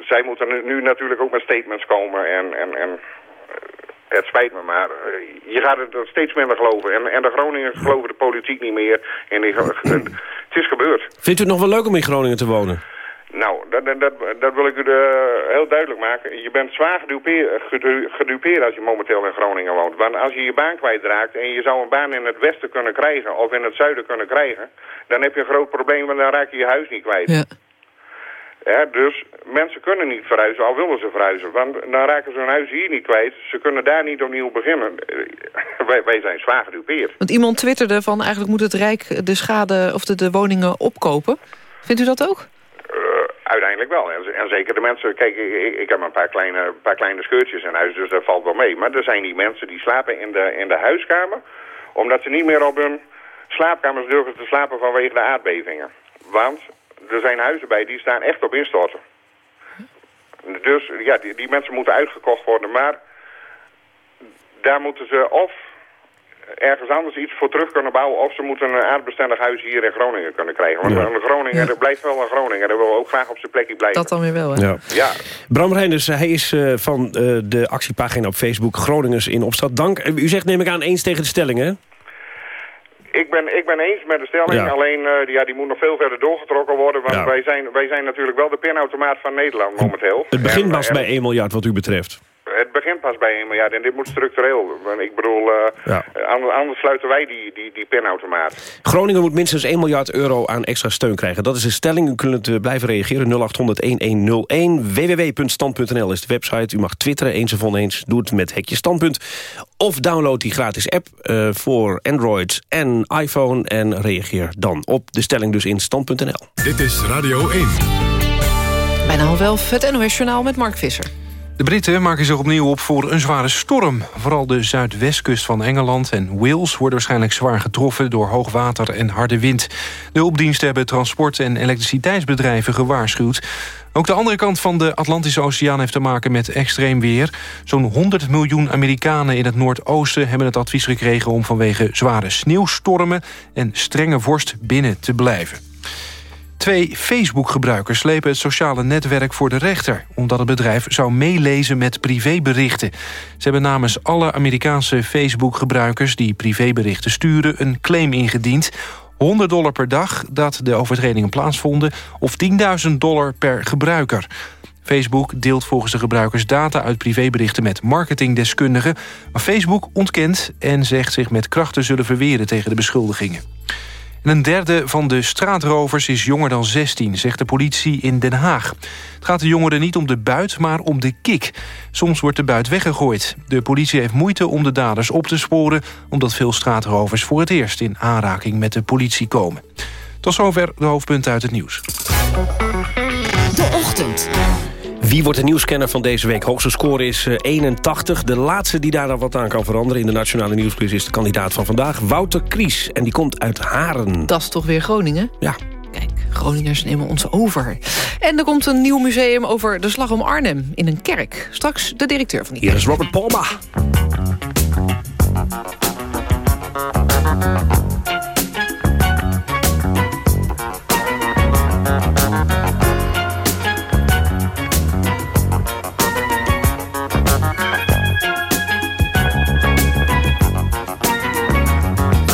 zij moeten nu, nu natuurlijk ook met statements komen en, en, en het spijt me, maar uh, je gaat het steeds minder geloven. En, en de Groningers geloven de politiek niet meer. En die, het is gebeurd. Vindt u het nog wel leuk om in Groningen te wonen? Nou, dat, dat, dat wil ik u de, heel duidelijk maken. Je bent zwaar gedupeerd, gedupeerd als je momenteel in Groningen woont. Want als je je baan kwijtraakt en je zou een baan in het westen kunnen krijgen... of in het zuiden kunnen krijgen... dan heb je een groot probleem, want dan raak je je huis niet kwijt. Ja. Dus mensen kunnen niet verhuizen, al willen ze verhuizen. Want dan raken ze hun huis hier niet kwijt. Ze kunnen daar niet opnieuw beginnen. wij, wij zijn zwaar gedupeerd. Want iemand twitterde van eigenlijk moet het Rijk de schade of de, de woningen opkopen. Vindt u dat ook? Uh, uiteindelijk wel. En, en, zeker de mensen... Kijk, ik, ik heb een paar kleine, paar kleine scheurtjes in huis, dus dat valt wel mee. Maar er zijn die mensen die slapen in de, in de huiskamer... omdat ze niet meer op hun slaapkamers durven te slapen vanwege de aardbevingen. Want er zijn huizen bij die staan echt op instorten. Dus ja, die, die mensen moeten uitgekocht worden. Maar daar moeten ze of ergens anders iets voor terug kunnen bouwen... of ze moeten een aardbestendig huis hier in Groningen kunnen krijgen. Want ja. een Groningen, ja. er blijft wel een Groningen. Daar willen we ook graag op zijn plekje blijven. Dat dan weer wel, hè? Ja. ja. Bram Reinders, hij is uh, van uh, de actiepagina op Facebook Groningers in Opstad. Dank. U zegt, neem ik aan, eens tegen de stelling, hè? Ik ben, ik ben eens met de stelling, Ja. alleen uh, ja, die moet nog veel verder doorgetrokken worden. Want Ja. wij, zijn, wij zijn natuurlijk wel de pinautomaat van Nederland momenteel. Het begin was en, bij 1 miljard wat u betreft. Het begint pas bij 1 miljard en dit moet structureel. Want Ik bedoel, eh, anders, anders sluiten wij die, die, die pinautomaat. Groningen moet minstens 1 miljard euro aan extra steun krijgen. Dat is de stelling. U kunt uh, blijven reageren. 0800-1101. www.stand.nl is de website. U mag twitteren eens of oneens. Doe het met hekje standpunt. Of download die gratis app uh, voor Android en iPhone. En reageer dan op de stelling dus in stand.nl. Dit is Radio 1. Bijna half elf, het NOS-journaal met Mark Visser. De Britten maken zich opnieuw op voor een zware storm. Vooral de zuidwestkust van Engeland en Wales worden waarschijnlijk zwaar getroffen door hoogwater en harde wind. De opdiensten hebben transport- en elektriciteitsbedrijven gewaarschuwd. Ook de andere kant van de Atlantische Oceaan heeft te maken met extreem weer. Zo'n 100 miljoen Amerikanen in het Noordoosten hebben het advies gekregen om vanwege zware sneeuwstormen en strenge vorst binnen te blijven. Twee Facebook-gebruikers slepen het sociale netwerk voor de rechter... omdat het bedrijf zou meelezen met privéberichten. Ze hebben namens alle Amerikaanse Facebook-gebruikers... die privéberichten sturen, een claim ingediend... 100 dollar per dag dat de overtredingen plaatsvonden... of 10.000 dollar per gebruiker. Facebook deelt volgens de gebruikers data uit privéberichten met marketingdeskundigen. Maar Facebook ontkent en zegt zich met kracht te zullen verweren tegen de beschuldigingen. En een derde van de straatrovers is jonger dan 16, zegt de politie in Den Haag. Het gaat de jongeren niet om de buit, maar om de kik. Soms wordt de buit weggegooid. De politie heeft moeite om de daders op te sporen... omdat veel straatrovers voor het eerst in aanraking met de politie komen. Tot zover de hoofdpunten uit het nieuws. De ochtend. Wie wordt de nieuwscanner van deze week? Hoogste score is 81. De laatste die daar dan wat aan kan veranderen in de Nationale Nieuwsquiz... is de kandidaat van vandaag, Wouter Kries. En die komt uit Haren. Dat is toch weer Groningen? Ja. Kijk, Groningers nemen ons over. En er komt een nieuw museum over de slag om Arnhem in een kerk. Straks de directeur van die Hier is Robert Palma.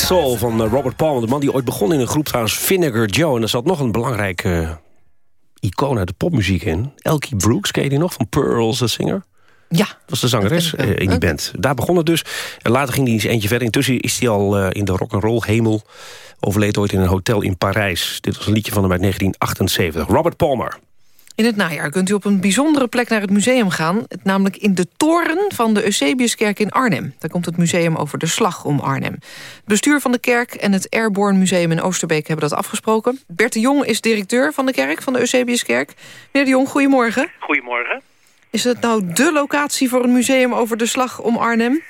Soul van eh, Robert Palmer. De man die ooit begon in een groep trouwens Vinegar Joe. En er zat nog een belangrijke uh, icoon uit de popmuziek in. Elkie Brooks, ken je die nog? Van Pearls, de singer. Ja. Dat was de zangeres uh, in die band. Daar begon het dus. En later ging hij eens eentje verder. Intussen is hij al uh, in de rock'n'roll hemel. Overleed ooit in een hotel in Parijs. Dit was een liedje van hem uit 1978. Robert Palmer. In het najaar kunt u op een bijzondere plek naar het museum gaan. Namelijk in de toren van de Eusebiuskerk in Arnhem. Daar komt het museum over de slag om Arnhem. Het bestuur van de kerk en het Airborne Museum in Oosterbeek hebben dat afgesproken. Bert de Jong is directeur van de kerk, van de Eusebiuskerk. Meneer de Jong, goedemorgen. Goedemorgen. Is het nou dé locatie voor een museum over de slag om Arnhem?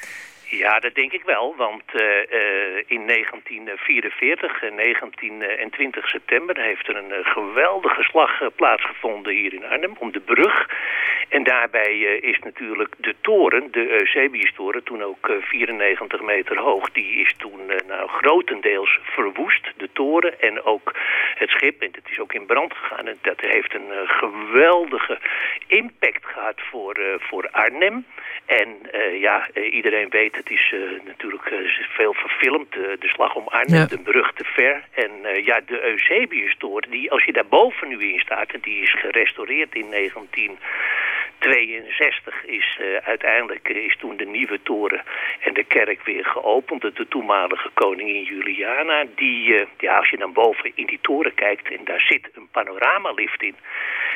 Ja, dat denk ik wel, want uh, uh, in 1944, 19 en 20 september... heeft er een geweldige slag plaatsgevonden hier in Arnhem, om de brug. En daarbij is natuurlijk de toren, de Eusebius-toren, toen ook 94 meter hoog... die is toen nou, grotendeels verwoest, de toren en ook het schip. En het is ook in brand gegaan en dat heeft een geweldige impact gehad voor, voor Arnhem... En ja, iedereen weet, het is uh, natuurlijk veel verfilmd. de slag om Arnhem, ja. de brug te ver. En ja, de Eusebius-toren, die als je daar boven nu in staat... en die is gerestaureerd in 1962... is uiteindelijk is toen de nieuwe toren en de kerk weer geopend. De toenmalige koningin Juliana. Die, ja, als je dan boven in die toren kijkt en daar zit een panoramalift in...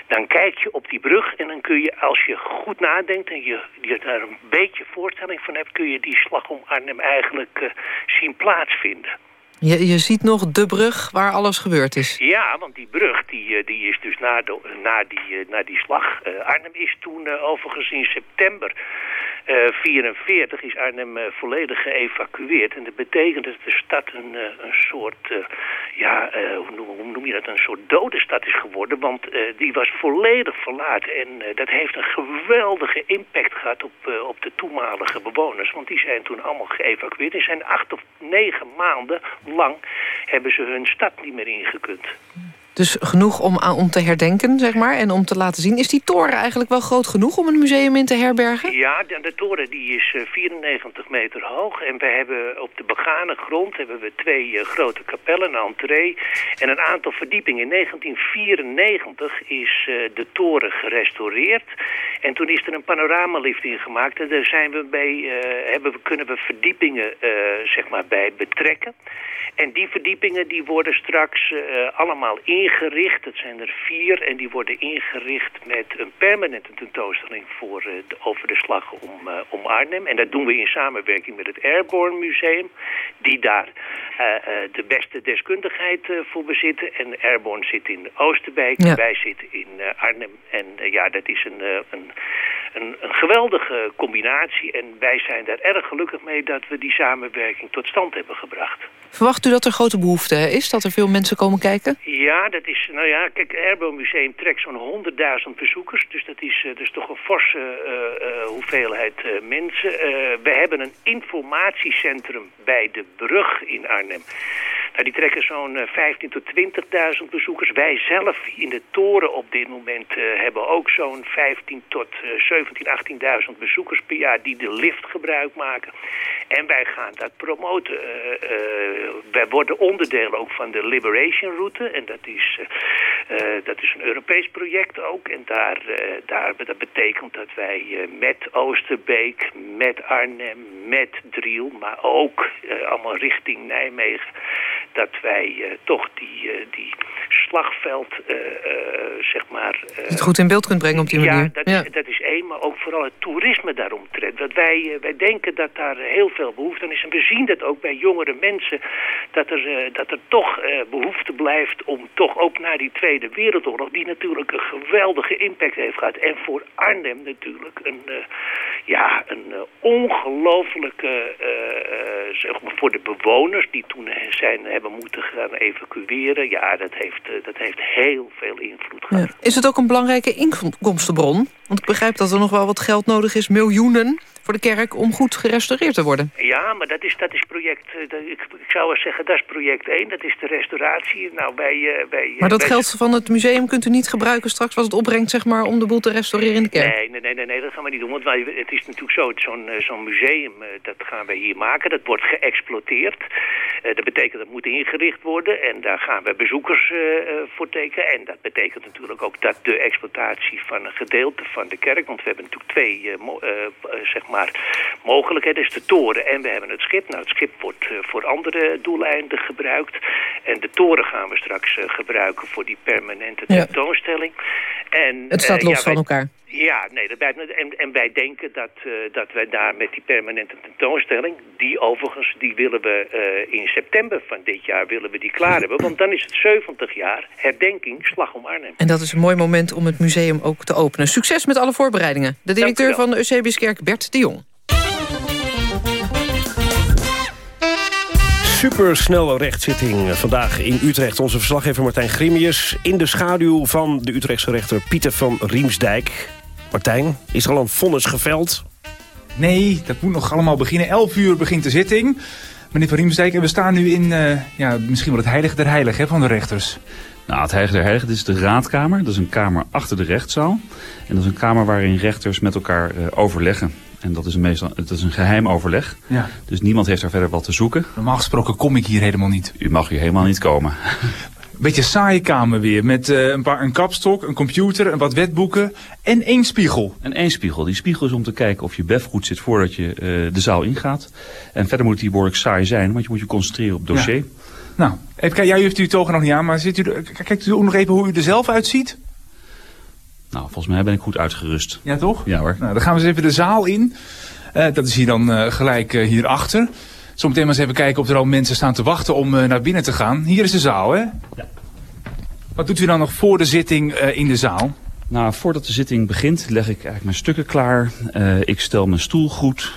dan kijk je op die brug en dan kun je, als je goed nadenkt... en je, je daar een beetje voorstelling van hebt... kun je die slag om Arnhem eigenlijk zien plaatsvinden. Je, je ziet nog de brug waar alles gebeurd is. Ja, want die brug die, die is dus na, de, na, die, na die slag... Uh, Arnhem is toen overigens in september... 44 is Arnhem volledig geëvacueerd. En dat betekent dat de stad een, een soort, ja, hoe noem, je dat, een soort dode stad is geworden. Want die was volledig verlaten. En dat heeft een geweldige impact gehad op, op de toenmalige bewoners. Want die zijn toen allemaal geëvacueerd. Die zijn acht of negen maanden lang hebben ze hun stad niet meer ingekund. Dus genoeg om, om te herdenken, zeg maar, en om te laten zien. Is die toren eigenlijk wel groot genoeg om een museum in te herbergen? Ja, de, toren die is uh, 94 meter hoog. En we hebben op de begane grond hebben we twee uh, grote kapellen, een entree en een aantal verdiepingen. In 1994 is uh, de toren gerestaureerd. En toen is er een panoramalift ingemaakt. En daar zijn we bij, hebben we, kunnen we verdiepingen zeg maar bij betrekken. En die verdiepingen die worden straks allemaal ingericht ingericht. Het zijn er vier en die worden ingericht met een permanente tentoonstelling voor, uh, de, over de slag om, uh, om Arnhem. En dat doen we in samenwerking met het Airborne Museum, die daar uh, de beste deskundigheid voor bezitten. En Airborne zit in Oosterbeek, ja. wij zitten in Arnhem. En ja, dat is een, een, een, een geweldige combinatie. En wij zijn daar erg gelukkig mee dat we die samenwerking tot stand hebben gebracht. Verwacht u dat er grote behoefte is, dat er veel mensen komen kijken? Ja, dat is, nou ja, kijk, Erbo Museum trekt zo'n 100.000 bezoekers. Dus dat is, is toch een forse uh, uh, hoeveelheid mensen. we hebben een informatiecentrum bij de brug in Arnhem. Nou, die trekken zo'n 15 tot 20.000 bezoekers. Wij zelf in de toren op dit moment hebben ook zo'n 15 tot 17, 18.000 bezoekers per jaar die de lift gebruik maken. En wij gaan dat promoten. wij worden onderdeel ook van de Liberation Route. En dat is, dat is een Europees project ook. En daar, daar, dat betekent dat wij met Oosterbeek, met Arnhem, met Driel... maar ook allemaal richting Nijmegen... dat wij toch die, die slagveld, zeg maar... het goed in beeld kunt brengen op die manier. Ja, dat, ja. Is, dat is één, maar ook vooral het toerisme daaromtrent. Want wij, wij denken dat daar heel veel behoefte aan is. En we zien dat ook bij jongere mensen... dat er, dat er toch behoefte blijft om toch ook naar die Tweede Wereldoorlog... die natuurlijk een geweldige impact heeft gehad. En voor Arnhem natuurlijk een, uh, ja, een uh, ongelofelijke... Uh, zeg maar voor de bewoners die toen zijn, hebben moeten gaan evacueren. Ja, dat heeft, dat heeft heel veel invloed gehad. Ja. Is het ook een belangrijke inkomstenbron? Want ik begrijp dat er nog wel wat geld nodig is, miljoenen voor de kerk om goed gerestaureerd te worden. Ja, maar dat is, dat is project, eh, dat- ik, ik zou wel zeggen, dat is project 1, dat is de restauratie. Nou, bij, eh, bij, eh, Maar dat bij- geld van het museum kunt u niet gebruiken straks... als het opbrengt zeg maar, om de boel te restaureren in de kerk. Nee, nee, nee, nee, nee, dat gaan we niet doen. Want wij, het is natuurlijk zo, zo'n eh, zo'n museum, eh, dat gaan wij hier maken. Dat wordt geëxploiteerd. Eh, dat betekent dat moet ingericht worden. En daar gaan we bezoekers eh, eh, voor tekenen. En dat betekent natuurlijk ook dat de exploitatie van een gedeelte van de kerk... want we hebben natuurlijk twee eh, eh, eh, zeg maar, mogelijkheden. Dat is de toren en we hebben het schip. Nou, het schip wordt eh, voor andere doeleinden gebruikt. En de toren gaan we straks eh, gebruiken voor die permanente Ja. tentoonstelling. En, Het staat eh, los ja, van elkaar. Ja, nee, dat blijft, en, en wij denken dat, eh, dat wij daar met die permanente tentoonstelling, die overigens, die willen we eh, in september van dit jaar willen we die klaar hebben. Want dan is het 70 jaar herdenking Slag om Arnhem. En dat is een mooi moment om het museum ook te openen. Succes met alle voorbereidingen. De directeur van de Eusebiuskerk, Bert de Jong. Supersnelle rechtszitting vandaag in Utrecht. Onze verslaggever Martijn Grimius in de schaduw van de Utrechtse rechter Pieter van Riemsdijk. Martijn, is er al een vonnis geveld? Nee, dat moet nog allemaal beginnen. 11 uur begint de zitting. Meneer Van Riemsdijk, en we staan nu in eh, ja, misschien wel het heilige der heiligen hè, van de rechters. Nou, het Heilige der Heiligen dit is de raadkamer. Dat is een kamer achter de rechtszaal. En dat is een kamer waarin rechters met elkaar eh, overleggen. En dat is, een meestal, het is een geheim overleg. Ja. Dus niemand heeft daar verder wat te zoeken. Normaal gesproken kom ik hier helemaal niet. U mag hier helemaal niet komen. Beetje saaie kamer weer. Met eh, een, paar, een kapstok, een computer, een wat wetboeken en één spiegel. En één spiegel. Die spiegel is om te kijken of je bef goed zit voordat je eh, de zaal ingaat. En verder moet die behoorlijk saai zijn, want je moet je concentreren op het dossier. Ja. Nou, even kijken. U heeft uw togen nog niet aan, maar zit u kijkt u ook nog even hoe u er zelf uitziet? Nou, volgens mij ben ik goed uitgerust. Ja, toch? Ja hoor. Nou, dan gaan we eens even de zaal in. Eh, dat is hier dan gelijk hier hierachter. Zometeen maar eens even kijken of er al mensen staan te wachten om eh, naar binnen te gaan. Hier is de zaal, hè? Ja. Wat doet u dan nog voor de zitting eh, in de zaal? Nou, voordat de zitting begint leg ik eigenlijk mijn stukken klaar. Eh, ik stel mijn stoel goed.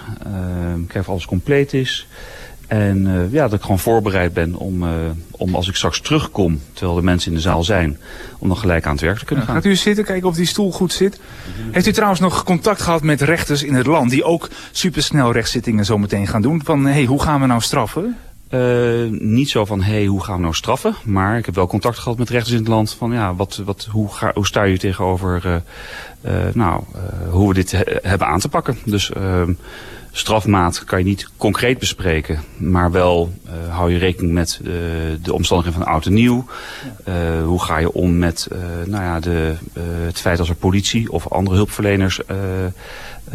Ik kijk of alles compleet is. En eh, ja, dat ik gewoon voorbereid ben om, eh, om als ik straks terugkom, terwijl de mensen in de zaal zijn, om dan gelijk aan het werk te kunnen gaan. gaat u zitten, kijken of die stoel goed zit. Heeft u trouwens nog contact gehad met rechters in het land... die ook supersnel rechtszittingen zo meteen gaan doen? Van, hé, hey, hoe gaan we nou straffen? Eh, niet zo van, hé, hey, hoe gaan we nou straffen? Maar ik heb wel contact gehad met rechters in het land. Van, ja, wat, wat, hoe, ga, hoe sta je tegenover nou, hoe we dit he- hebben aan te pakken? Dus ehm, strafmaat kan je niet concreet bespreken. Maar wel eh, hou je rekening met eh, de omstandigheden van oud en nieuw. Eh, hoe ga je om met nou ja, de, het feit als er politie of andere hulpverleners...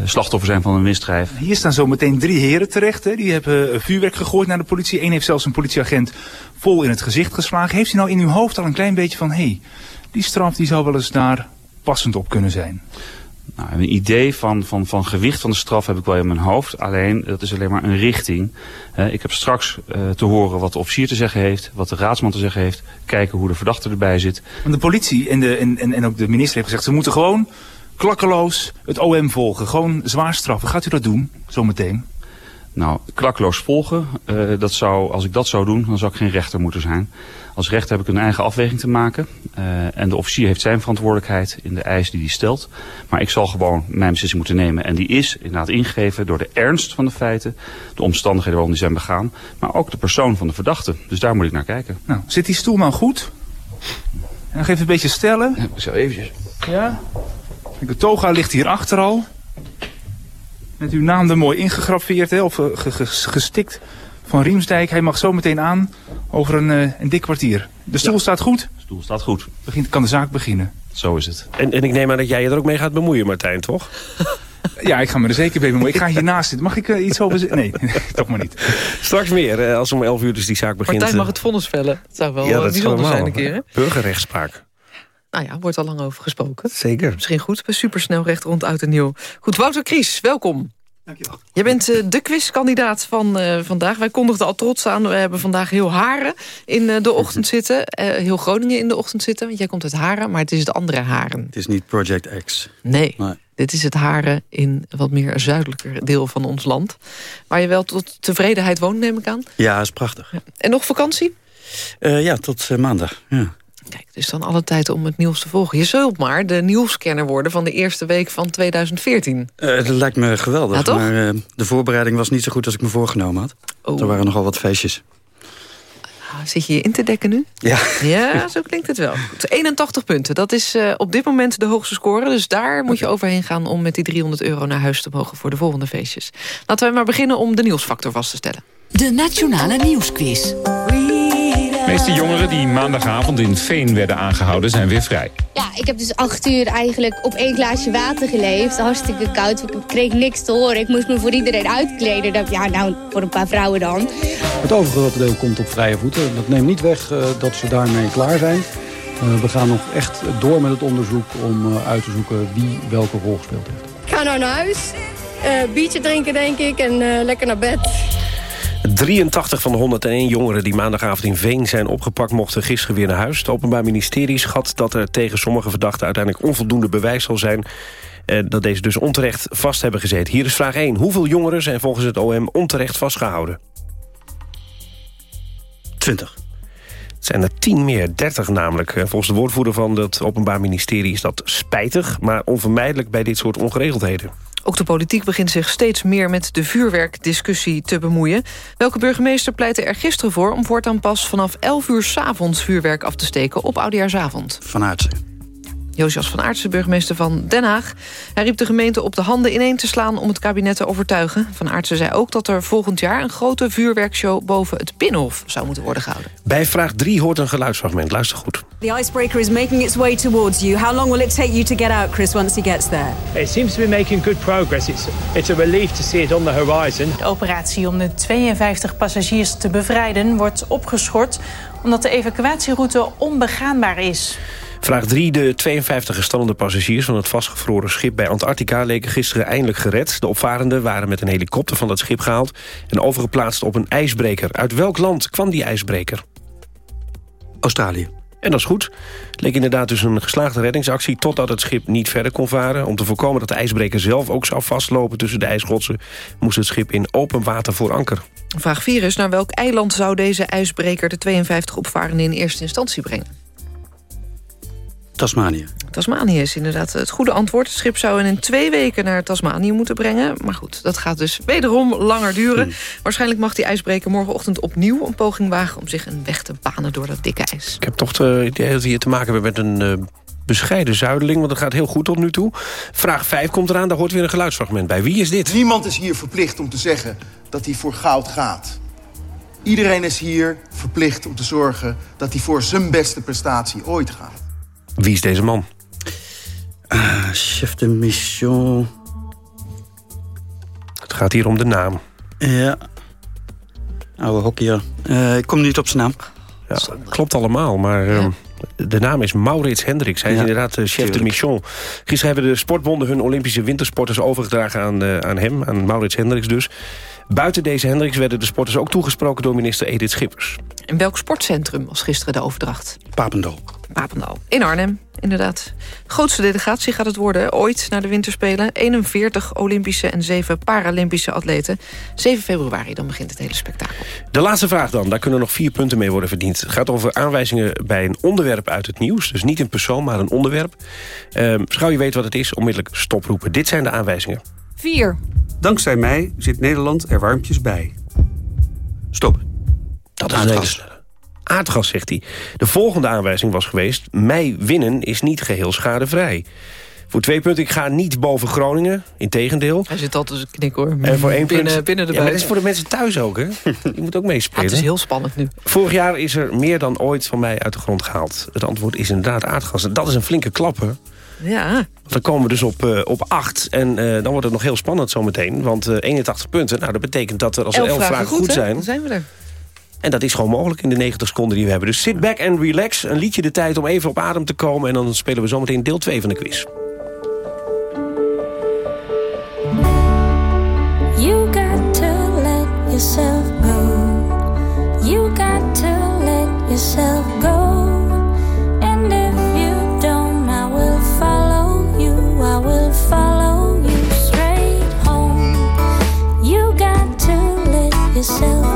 slachtoffer zijn van een misdrijf. Hier staan zo meteen drie heren terecht. Hè? Die hebben vuurwerk gegooid naar de politie. Eén heeft zelfs een politieagent vol in het gezicht geslagen. Heeft u nou in uw hoofd al een klein beetje van... hé, hey, die straf die zou wel eens daar passend op kunnen zijn? Nou, een idee van, van, van gewicht van de straf heb ik wel in mijn hoofd. Alleen, dat is alleen maar een richting. Ik heb straks eh, te horen wat de officier te zeggen heeft, wat de raadsman te zeggen heeft. Kijken hoe de verdachte erbij zit. De politie en, de, en, en, en ook de minister heeft gezegd... ze moeten gewoon klakkeloos het OM volgen. Gewoon zwaar straffen. Gaat u dat doen, zometeen? Nou, klakloos volgen, eh, dat zou, als ik dat zou doen, dan zou ik geen rechter moeten zijn. Als rechter heb ik een eigen afweging te maken. eh, en de officier heeft zijn verantwoordelijkheid in de eis die hij stelt. Maar ik zal gewoon mijn beslissing moeten nemen. En die is inderdaad ingegeven door de ernst van de feiten. De omstandigheden waarom die zijn begaan. Maar ook de persoon van de verdachte. Dus daar moet ik naar kijken. Nou, zit die stoel nou goed? En nog even een beetje stellen. Ik zal eventjes. Ja. De toga ligt hier achter al. Met uw naam er mooi ingegraveerd, hè, of eh, ge- ge- gestikt. Van Riemsdijk, hij mag zo meteen aan over een, eh, een dik kwartier. De stoel staat goed? De stoel staat goed. Begint, kan de zaak beginnen. Zo is het. En, en ik neem aan dat jij je er ook mee gaat bemoeien, Martijn, toch? Ja, ik ga me er zeker mee bemoeien. Ik ga hiernaast zitten. Mag ik eh, iets over zeggen? Nee, toch maar niet. Straks meer, eh, als om 11 uur dus die zaak begint. Martijn mag het vonnis vellen. Het zou wel ja, dat is bijzonder zijn een keer, hè? Burgerrechtspraak. Nou ja, wordt al lang over gesproken. Zeker. Misschien goed, bij Supersnel recht rond oud en nieuw. Goed, Wouter Kries, welkom. Dankjewel. Je bent eh, de quizkandidaat van eh, vandaag. Wij kondigden al trots aan. We hebben vandaag heel Haren in eh, de ochtend zitten. Eh, heel Groningen in de ochtend zitten. Want jij komt uit Haren, maar het is het andere Haren. Het is niet Project X. Nee, Nee. dit is het Haren in wat meer zuidelijker deel van ons land. Waar je wel tot tevredenheid woont, neem ik aan. Ja, is prachtig. En nog vakantie? Eh, ja, tot maandag. Ja. Kijk, het is dan alle tijd om het nieuws te volgen. Je zult maar de nieuwscanner worden van de eerste week van 2014. Eh, dat lijkt me geweldig, Ja, maar eh, de voorbereiding was niet zo goed als ik me voorgenomen had. Oh. Er waren nogal wat feestjes. Ah, Zit je je in te dekken nu? Ja. Ja, zo klinkt het wel. Goed, 81 punten, dat is eh, op dit moment de hoogste score. Dus daar moet je overheen gaan om met die 300 euro naar huis te mogen... voor de volgende feestjes. Laten we maar beginnen om de nieuwsfactor vast te stellen. De Nationale Nieuwsquiz. De meeste jongeren die maandagavond in Veen werden aangehouden zijn weer vrij. Ja, ik heb dus acht uur eigenlijk op één glaasje water geleefd. Hartstikke koud, ik kreeg niks te horen. Ik moest me voor iedereen uitkleden. Dat, ja, nou, voor een paar vrouwen dan. Het overgrote deel komt op vrije voeten. Dat neemt niet weg eh, dat ze daarmee klaar zijn. Eh, we gaan nog echt door met het onderzoek om eh, uit te zoeken wie welke rol gespeeld heeft. Ik ga nou naar huis, uh, biertje drinken denk ik en eh, lekker naar bed. 83 van de 101 jongeren die maandagavond in Veen zijn opgepakt... mochten gisteren weer naar huis. Het Openbaar Ministerie schat dat er tegen sommige verdachten... uiteindelijk onvoldoende bewijs zal zijn... eh, dat deze dus onterecht vast hebben gezeten. Hier is vraag 1. Hoeveel jongeren zijn volgens het OM onterecht vastgehouden? 20. Het zijn er 10 meer, 30 namelijk. Eh, Volgens de woordvoerder van het Openbaar Ministerie is dat spijtig... maar onvermijdelijk bij dit soort ongeregeldheden. Ook de politiek begint zich steeds meer met de vuurwerkdiscussie te bemoeien. Welke burgemeester pleitte er gisteren voor... om voortaan pas vanaf 11 uur 's avonds vuurwerk af te steken op Oudejaarsavond? Van Aertsen. Josias van Aartsen, burgemeester van Den Haag. Hij riep de gemeente op de handen ineen te slaan om het kabinet te overtuigen. Van Aartsen zei ook dat er volgend jaar een grote vuurwerkshow... boven het Binnenhof zou moeten worden gehouden. Bij vraag 3 hoort een geluidsfragment. Luister goed. The icebreaker is making its way towards you. How long will it take you to get out, Chris, once he gets there? It seems to be making good progress. It's, it's a relief to see it on the horizon. De operatie om de 52 passagiers te bevrijden wordt opgeschort... omdat de evacuatieroute onbegaanbaar is. Vraag 3. De 52 gestandelde passagiers van het vastgevroren schip bij Antarctica leken gisteren eindelijk gered. De opvarenden waren met een helikopter van dat schip gehaald en overgeplaatst op een ijsbreker. Uit welk land kwam die ijsbreker? Australië. En dat is goed. Het leek inderdaad dus een geslaagde reddingsactie... totdat het schip niet verder kon varen. Om te voorkomen dat de ijsbreker zelf ook zou vastlopen tussen de ijsrotsen... moest het schip in open water voor anker. Vraag 4 is naar welk eiland zou deze ijsbreker... de 52 opvarenden in eerste instantie brengen? Tasmanië. Tasmanië is inderdaad het goede antwoord. Het schip zou hen in twee weken naar Tasmanië moeten brengen. Maar goed, dat gaat dus wederom langer duren. Waarschijnlijk mag die ijsbreker morgenochtend opnieuw een poging wagen... om zich een weg te banen door dat dikke ijs. Ik heb toch het idee dat we hier te maken hebben met een eh, bescheiden zuideling... want het gaat heel goed tot nu toe. Vraag 5 komt eraan, daar hoort weer een geluidsfragment bij. Wie is dit? Niemand is hier verplicht om te zeggen dat hij voor goud gaat. Iedereen is hier verplicht om te zorgen dat hij voor zijn beste prestatie ooit gaat. Wie is deze man? Ah, chef de mission. Het gaat hier om de naam. Ja. Oude hockeyer. Eh, ik kom niet op zijn naam. Ja, klopt allemaal, maar ehm, de naam is Maurits Hendricks. Hij is Ja, inderdaad de chef de mission. Gisteren hebben de sportbonden hun Olympische wintersporters overgedragen aan, eh, aan hem, aan Maurits Hendricks dus. Buiten deze Hendricks werden de sporters ook toegesproken door minister Edith Schippers. In welk sportcentrum was gisteren de overdracht? Papendal. Papendal. In Arnhem, inderdaad. Grootste delegatie gaat het worden ooit naar de winterspelen. 41 Olympische en 7 Paralympische atleten. 7 februari, dan begint het hele spektakel. De laatste vraag dan, daar kunnen nog vier punten mee worden verdiend. Het gaat over aanwijzingen bij een onderwerp uit het nieuws. Dus niet een persoon, maar een onderwerp. Ehm Schouw je weet wat het is, onmiddellijk stoproepen. Dit zijn de aanwijzingen. 4. Dankzij mij zit Nederland er warmpjes bij. Stop. Dat is het. Aardgas, zegt hij. De volgende aanwijzing was geweest... mij winnen is niet geheel schadevrij. Voor twee punten, ik ga niet boven Groningen. Integendeel. Hij zit altijd te knikken hoor. En voor één binnen, punt... binnen de ja, maar dat is voor de mensen thuis ook, hè? Je moet ook meespelen. Het is heel spannend nu. Vorig jaar is er meer dan ooit van mij uit de grond gehaald. Het antwoord is inderdaad aardgas. Dat is een flinke klapper. Ja, dan komen we dus op, eh, op 8. En eh, dan wordt het nog heel spannend zometeen. Want eh 81 punten, nou, dat betekent dat er als er 11 elf vragen, goed, zijn... Dan zijn we er. En dat is gewoon mogelijk in de 90 seconden die we hebben. Dus sit back and relax. Een liedje de tijd om even op adem te komen. En dan spelen we zometeen deel 2 van de quiz. You got to let yourself go. You got to let yourself yourself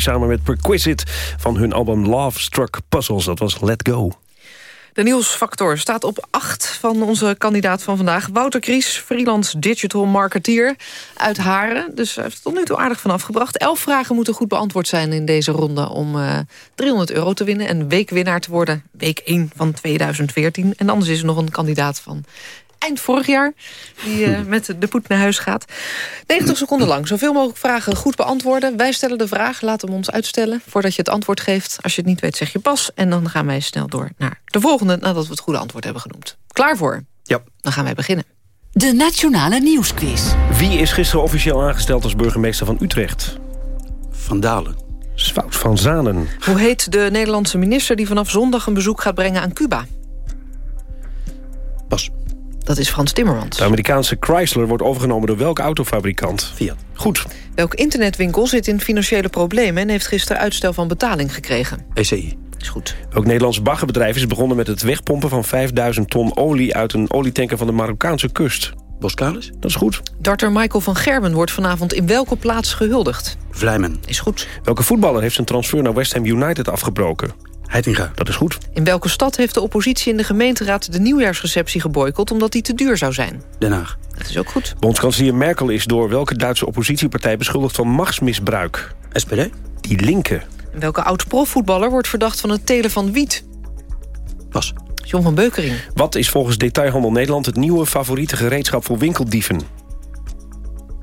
Samen met Perquisite van hun album Love Struck Puzzles. Dat was Let Go. De nieuwsfactor staat op 8 van onze kandidaat van vandaag. Wouter Kries, freelance digital marketeer uit Haren. Dus hij heeft het tot nu toe aardig van afgebracht. Elf vragen moeten goed beantwoord zijn in deze ronde... om eh 300 euro te winnen en weekwinnaar te worden. Week 1 van 2014. En anders is er nog een kandidaat van eind vorig jaar... die eh, met de poet naar huis gaat. 90 seconden lang, zoveel mogelijk vragen goed beantwoorden. Wij stellen de vraag, laat hem ons uitstellen... voordat je het antwoord geeft. Als je het niet weet, zeg je pas. En dan gaan wij snel door naar de volgende... nadat we het goede antwoord hebben genoemd. Klaar voor? Ja. Dan gaan wij beginnen. De Nationale Nieuwsquiz. Wie is gisteren officieel aangesteld als burgemeester van Utrecht? Van Dalen. Wout van Zanen. Hoe heet de Nederlandse minister... die vanaf zondag een bezoek gaat brengen aan Cuba? Pas. Dat is Frans Timmermans. De Amerikaanse Chrysler wordt overgenomen door welke autofabrikant? Fiat. Goed. Welke internetwinkel zit in financiële problemen... en heeft gisteren uitstel van betaling gekregen? ECI. Is goed. Welk Nederlands baggerbedrijf is begonnen met het wegpompen van 5000 ton olie uit een olietanker van de Marokkaanse kust? Boskalis. Dat is goed. Darter Michael van Gerben wordt vanavond in welke plaats gehuldigd? Vlijmen. Is goed. Welke voetballer heeft zijn transfer naar West Ham United afgebroken? Heitinga. Dat is goed. In welke stad heeft de oppositie in de gemeenteraad... de nieuwjaarsreceptie geboycott omdat die te duur zou zijn? Den Haag. Dat is ook goed. Bondskanselier Merkel is door welke Duitse oppositiepartij beschuldigd van machtsmisbruik? SPD. Die linken. En welke oud-profvoetballer wordt verdacht van het telen van wiet? Pas. John van Beukering. Wat is volgens Detailhandel Nederland het nieuwe favoriete gereedschap voor winkeldieven?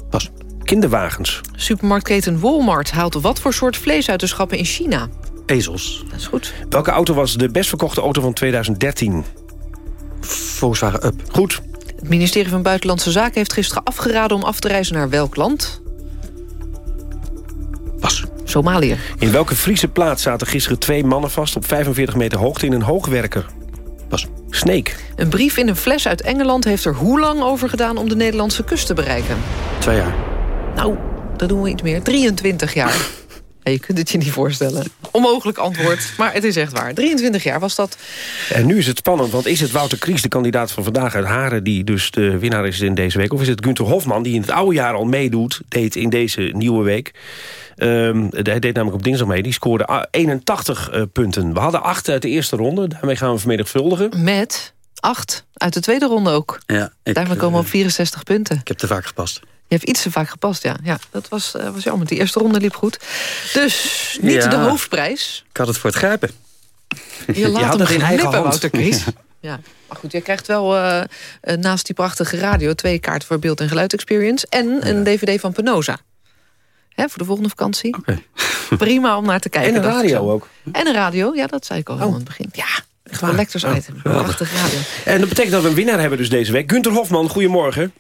Pas. Kinderwagens. Supermarktketen Walmart haalt wat voor soort vlees uit de schappen in China? Ezels. Dat is goed. Welke auto was de best verkochte auto van 2013? Volkswagen Up. Goed. Het ministerie van Buitenlandse Zaken heeft gisteren afgeraden om af te reizen naar welk land? Pas. Somalië. In welke Friese plaats zaten gisteren twee mannen vast... op 45 meter hoogte in een hoogwerker? Pas. Snake. Een brief in een fles uit Engeland heeft er hoe lang over gedaan... om de Nederlandse kust te bereiken? Twee jaar. Nou, dat doen we iets meer. 23 jaar. Je kunt het je niet voorstellen. Onmogelijk antwoord, maar het is echt waar. 23 jaar was dat. En nu is het spannend, want is het Wouter Kries, de kandidaat van vandaag uit Haren... die dus de winnaar is in deze week? Of is het Gunther Hofman, die in het oude jaar al meedoet... deed in deze nieuwe week? Ehm, hij deed namelijk op dinsdag mee. Die scoorde ah, 81 eh, punten. We hadden 8 uit de eerste ronde. Daarmee gaan we vermenigvuldigen. Met 8 uit de tweede ronde ook. Ja, ik, Daarmee komen we eh, op 64 punten. ik heb te vaak gepast. Je hebt iets te vaak gepast, ja. ja dat was, eh, was jammer. Die eerste ronde liep goed. Dus niet Ja. de hoofdprijs. Ik had het voor het grijpen. Je laat had hem in eigen hand. Kees. Ja, maar goed, jij krijgt wel eh, eh, naast die prachtige radio... twee kaarten voor beeld- en geluid-experience... en een dvd van Penosa. Hè, voor de volgende vakantie. Prima om naar te kijken. En een radio ook. En een radio, ja, dat zei ik al helemaal aan het begin. Ja, echt een lectors item. Prachtig radio. En dat betekent dat we een winnaar hebben dus deze week. Gunther Hofman, goedemorgen.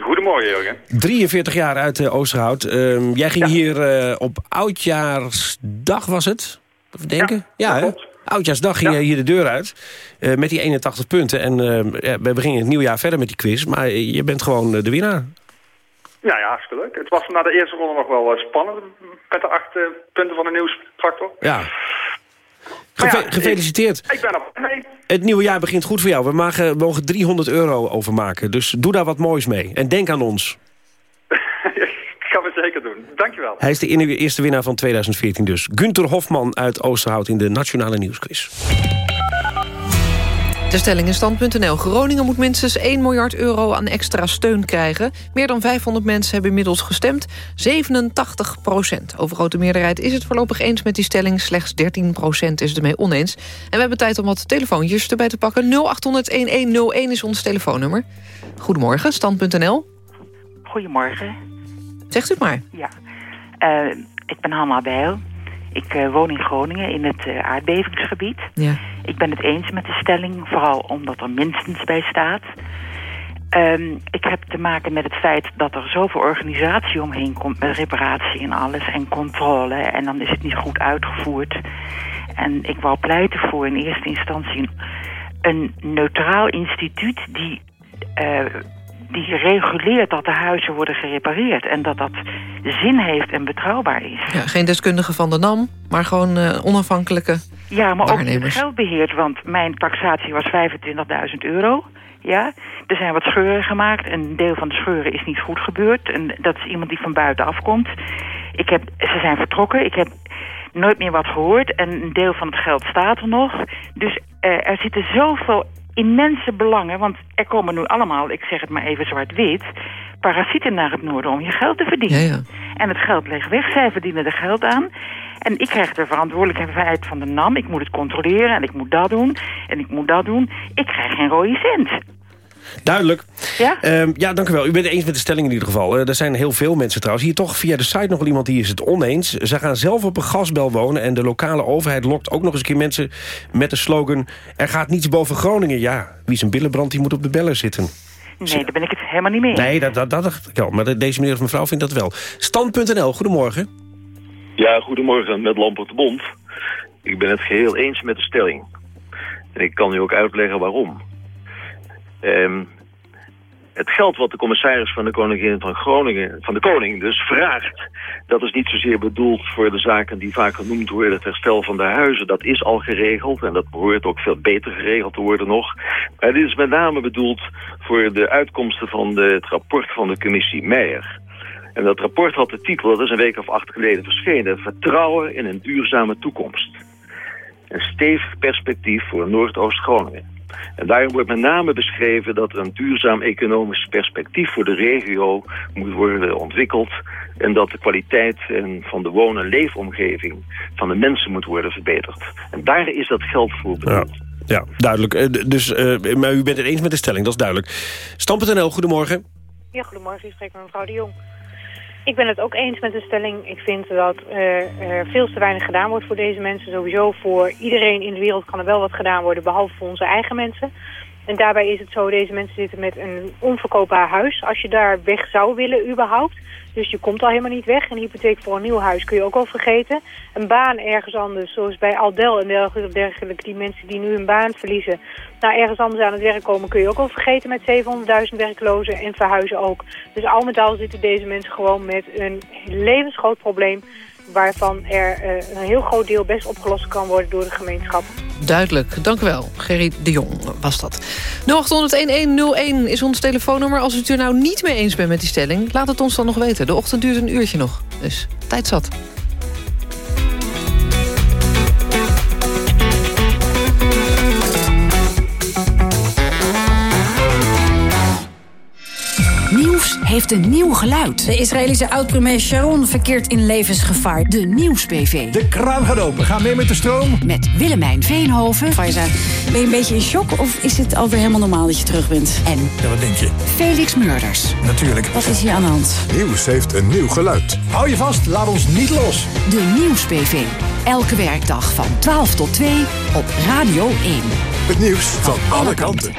Goedemorgen, Jurgen. 43 jaar uit uh, Oosterhout. Ehm, jij ging hier eh, op Oudjaarsdag, was het? Even denken? Ja, hè? Oudjaarsdag ging je hier de deur uit. eh, met die 81 punten. En eh, ja, we gingen het nieuwjaar verder met die quiz. Maar je bent gewoon eh, de winnaar. Ja, ja, hartstikke leuk. Het was na de eerste ronde nog wel eh, spannend met de acht eh, punten van de nieuwsfactor. Ja. Geve- ja, gefeliciteerd. Ik, ik ben mee. Het nieuwe jaar begint goed voor jou. We mogen, mogen 300 euro overmaken. Dus doe daar wat moois mee. En denk aan ons. ik ga het zeker doen. Dankjewel. Hij is de eerste winnaar van 2014 dus. Gunther Hofman uit Oosterhout in de Nationale Nieuwsquiz. De stelling in stand.nl. Groningen moet minstens 1 miljard euro aan extra steun krijgen. Meer dan 500 mensen hebben inmiddels gestemd. 87 procent. Overgrote meerderheid is het voorlopig eens met die stelling. Slechts 13 procent is het ermee oneens. En we hebben tijd om wat telefoontjes erbij te pakken. 0800-1101 is ons telefoonnummer. Goedemorgen, stand.nl. Goedemorgen. Zegt u het maar. Ja. Eh, ik ben Hanna Bijl. Ik eh, woon in Groningen in het eh, aardbevingsgebied. Ja. Ik ben het eens met de stelling, vooral omdat er minstens bij staat. Ehm, ik heb te maken met het feit dat er zoveel organisatie omheen komt... met reparatie en alles en controle. En dan is het niet goed uitgevoerd. En ik wou pleiten voor in eerste instantie... een neutraal instituut die... eh, die reguleert dat de huizen worden gerepareerd. En dat dat zin heeft en betrouwbaar is. Ja, geen deskundige van de NAM, maar gewoon eh, onafhankelijke Ja, maar ook het geld beheert. Want mijn taxatie was 25.000 euro. Ja, er zijn wat scheuren gemaakt. Een deel van de scheuren is niet goed gebeurd. En dat is iemand die van buiten afkomt. Ik heb, ze zijn vertrokken. Ik heb nooit meer wat gehoord. En een deel van het geld staat er nog. Dus eh, er zitten zoveel immense belangen. Want er komen nu allemaal, ik zeg het maar even zwart-wit... parasieten naar het noorden om je geld te verdienen. En het geld ligt weg. Zij verdienen er geld aan. En ik krijg de verantwoordelijkheid van de NAM. Ik moet het controleren en ik moet dat doen. En ik moet dat doen. Ik krijg geen rode cent. Duidelijk. Ja? Ehm, ja, dank u wel. U bent het eens met de stelling in ieder geval. Er zijn heel veel mensen trouwens. Hier toch via de site nog wel iemand die is het oneens. Ze gaan zelf op een gasbel wonen... en de lokale overheid lokt ook nog eens een keer mensen met de slogan... er gaat niets boven Groningen. Ja, wie zijn billen brandt, die moet op de bellen zitten. Nee, daar ben ik het helemaal niet mee. eens. Nee, dat, dat, dat dacht ik al. Maar de- deze meneer of mevrouw vindt dat wel. Stand.nl, goedemorgen. Ja, goedemorgen, met Lampert de Bond. Ik ben het geheel eens met de stelling. En ik kan u ook uitleggen waarom. Ehm, het geld wat de commissaris van de Koningin van Groningen, van de Koning dus vraagt, dat is niet zozeer bedoeld voor de zaken die vaak genoemd worden, het herstel van de huizen. Dat is al geregeld en dat behoort ook veel beter geregeld te worden nog. Maar dit is met name bedoeld voor de uitkomsten van de, het rapport van de commissie Meijer. En dat rapport had de titel, dat is een week of acht geleden verschenen, Vertrouwen in een duurzame toekomst. Een stevig perspectief voor Noordoost-Groningen. En daarin wordt met name beschreven dat er een duurzaam economisch perspectief voor de regio moet worden ontwikkeld. En dat de kwaliteit en van de woon- en leefomgeving van de mensen moet worden verbeterd. En daar is dat geld voor bedoeld. Ja, duidelijk. Eh, dus, eh, maar u bent het eens met de stelling, dat is duidelijk. Stand.nl, goedemorgen. Ja, goedemorgen. Ik spreek met mevrouw de Jong. Ik ben het ook eens met de stelling. Ik vind dat er veel te weinig gedaan wordt voor deze mensen. Sowieso voor iedereen in de wereld kan er wel wat gedaan worden, behalve voor onze eigen mensen. En daarbij is het zo, deze mensen zitten met een onverkoopbaar huis. Als je daar weg zou willen überhaupt, dus je komt al helemaal niet weg. Een hypotheek voor een nieuw huis kun je ook al vergeten. Een baan ergens anders, zoals bij Aldel en dergelijke, die mensen die nu een baan verliezen. Nou, ergens anders aan het werk komen kun je ook al vergeten met 700.000 werklozen en verhuizen ook. Dus al met al zitten deze mensen gewoon met een levensgroot probleem waarvan er eh, een heel groot deel best opgelost kan worden door de gemeenschap. Duidelijk, dank u wel. Gerry de Jong was dat. 0800-1101 is ons telefoonnummer. Als u het er nou niet mee eens bent met die stelling... laat het ons dan nog weten. De ochtend duurt een uurtje nog. Dus tijd zat. Nieuws heeft een nieuw geluid. De Israëlische oud-premier Sharon verkeert in levensgevaar. De Nieuws-PV. De kraan gaat open. Ga mee met de stroom. Met Willemijn Veenhoven. Faiza, ben je een beetje in shock of is het alweer helemaal normaal dat je terug bent? En Ja, wat denk je? Felix Murders. Natuurlijk. Wat is hier aan de hand? Nieuws heeft een nieuw geluid. Hou je vast, laat ons niet los. De Nieuws-PV. Elke werkdag van 12 tot 2 op Radio 1. Het nieuws van alle kanten.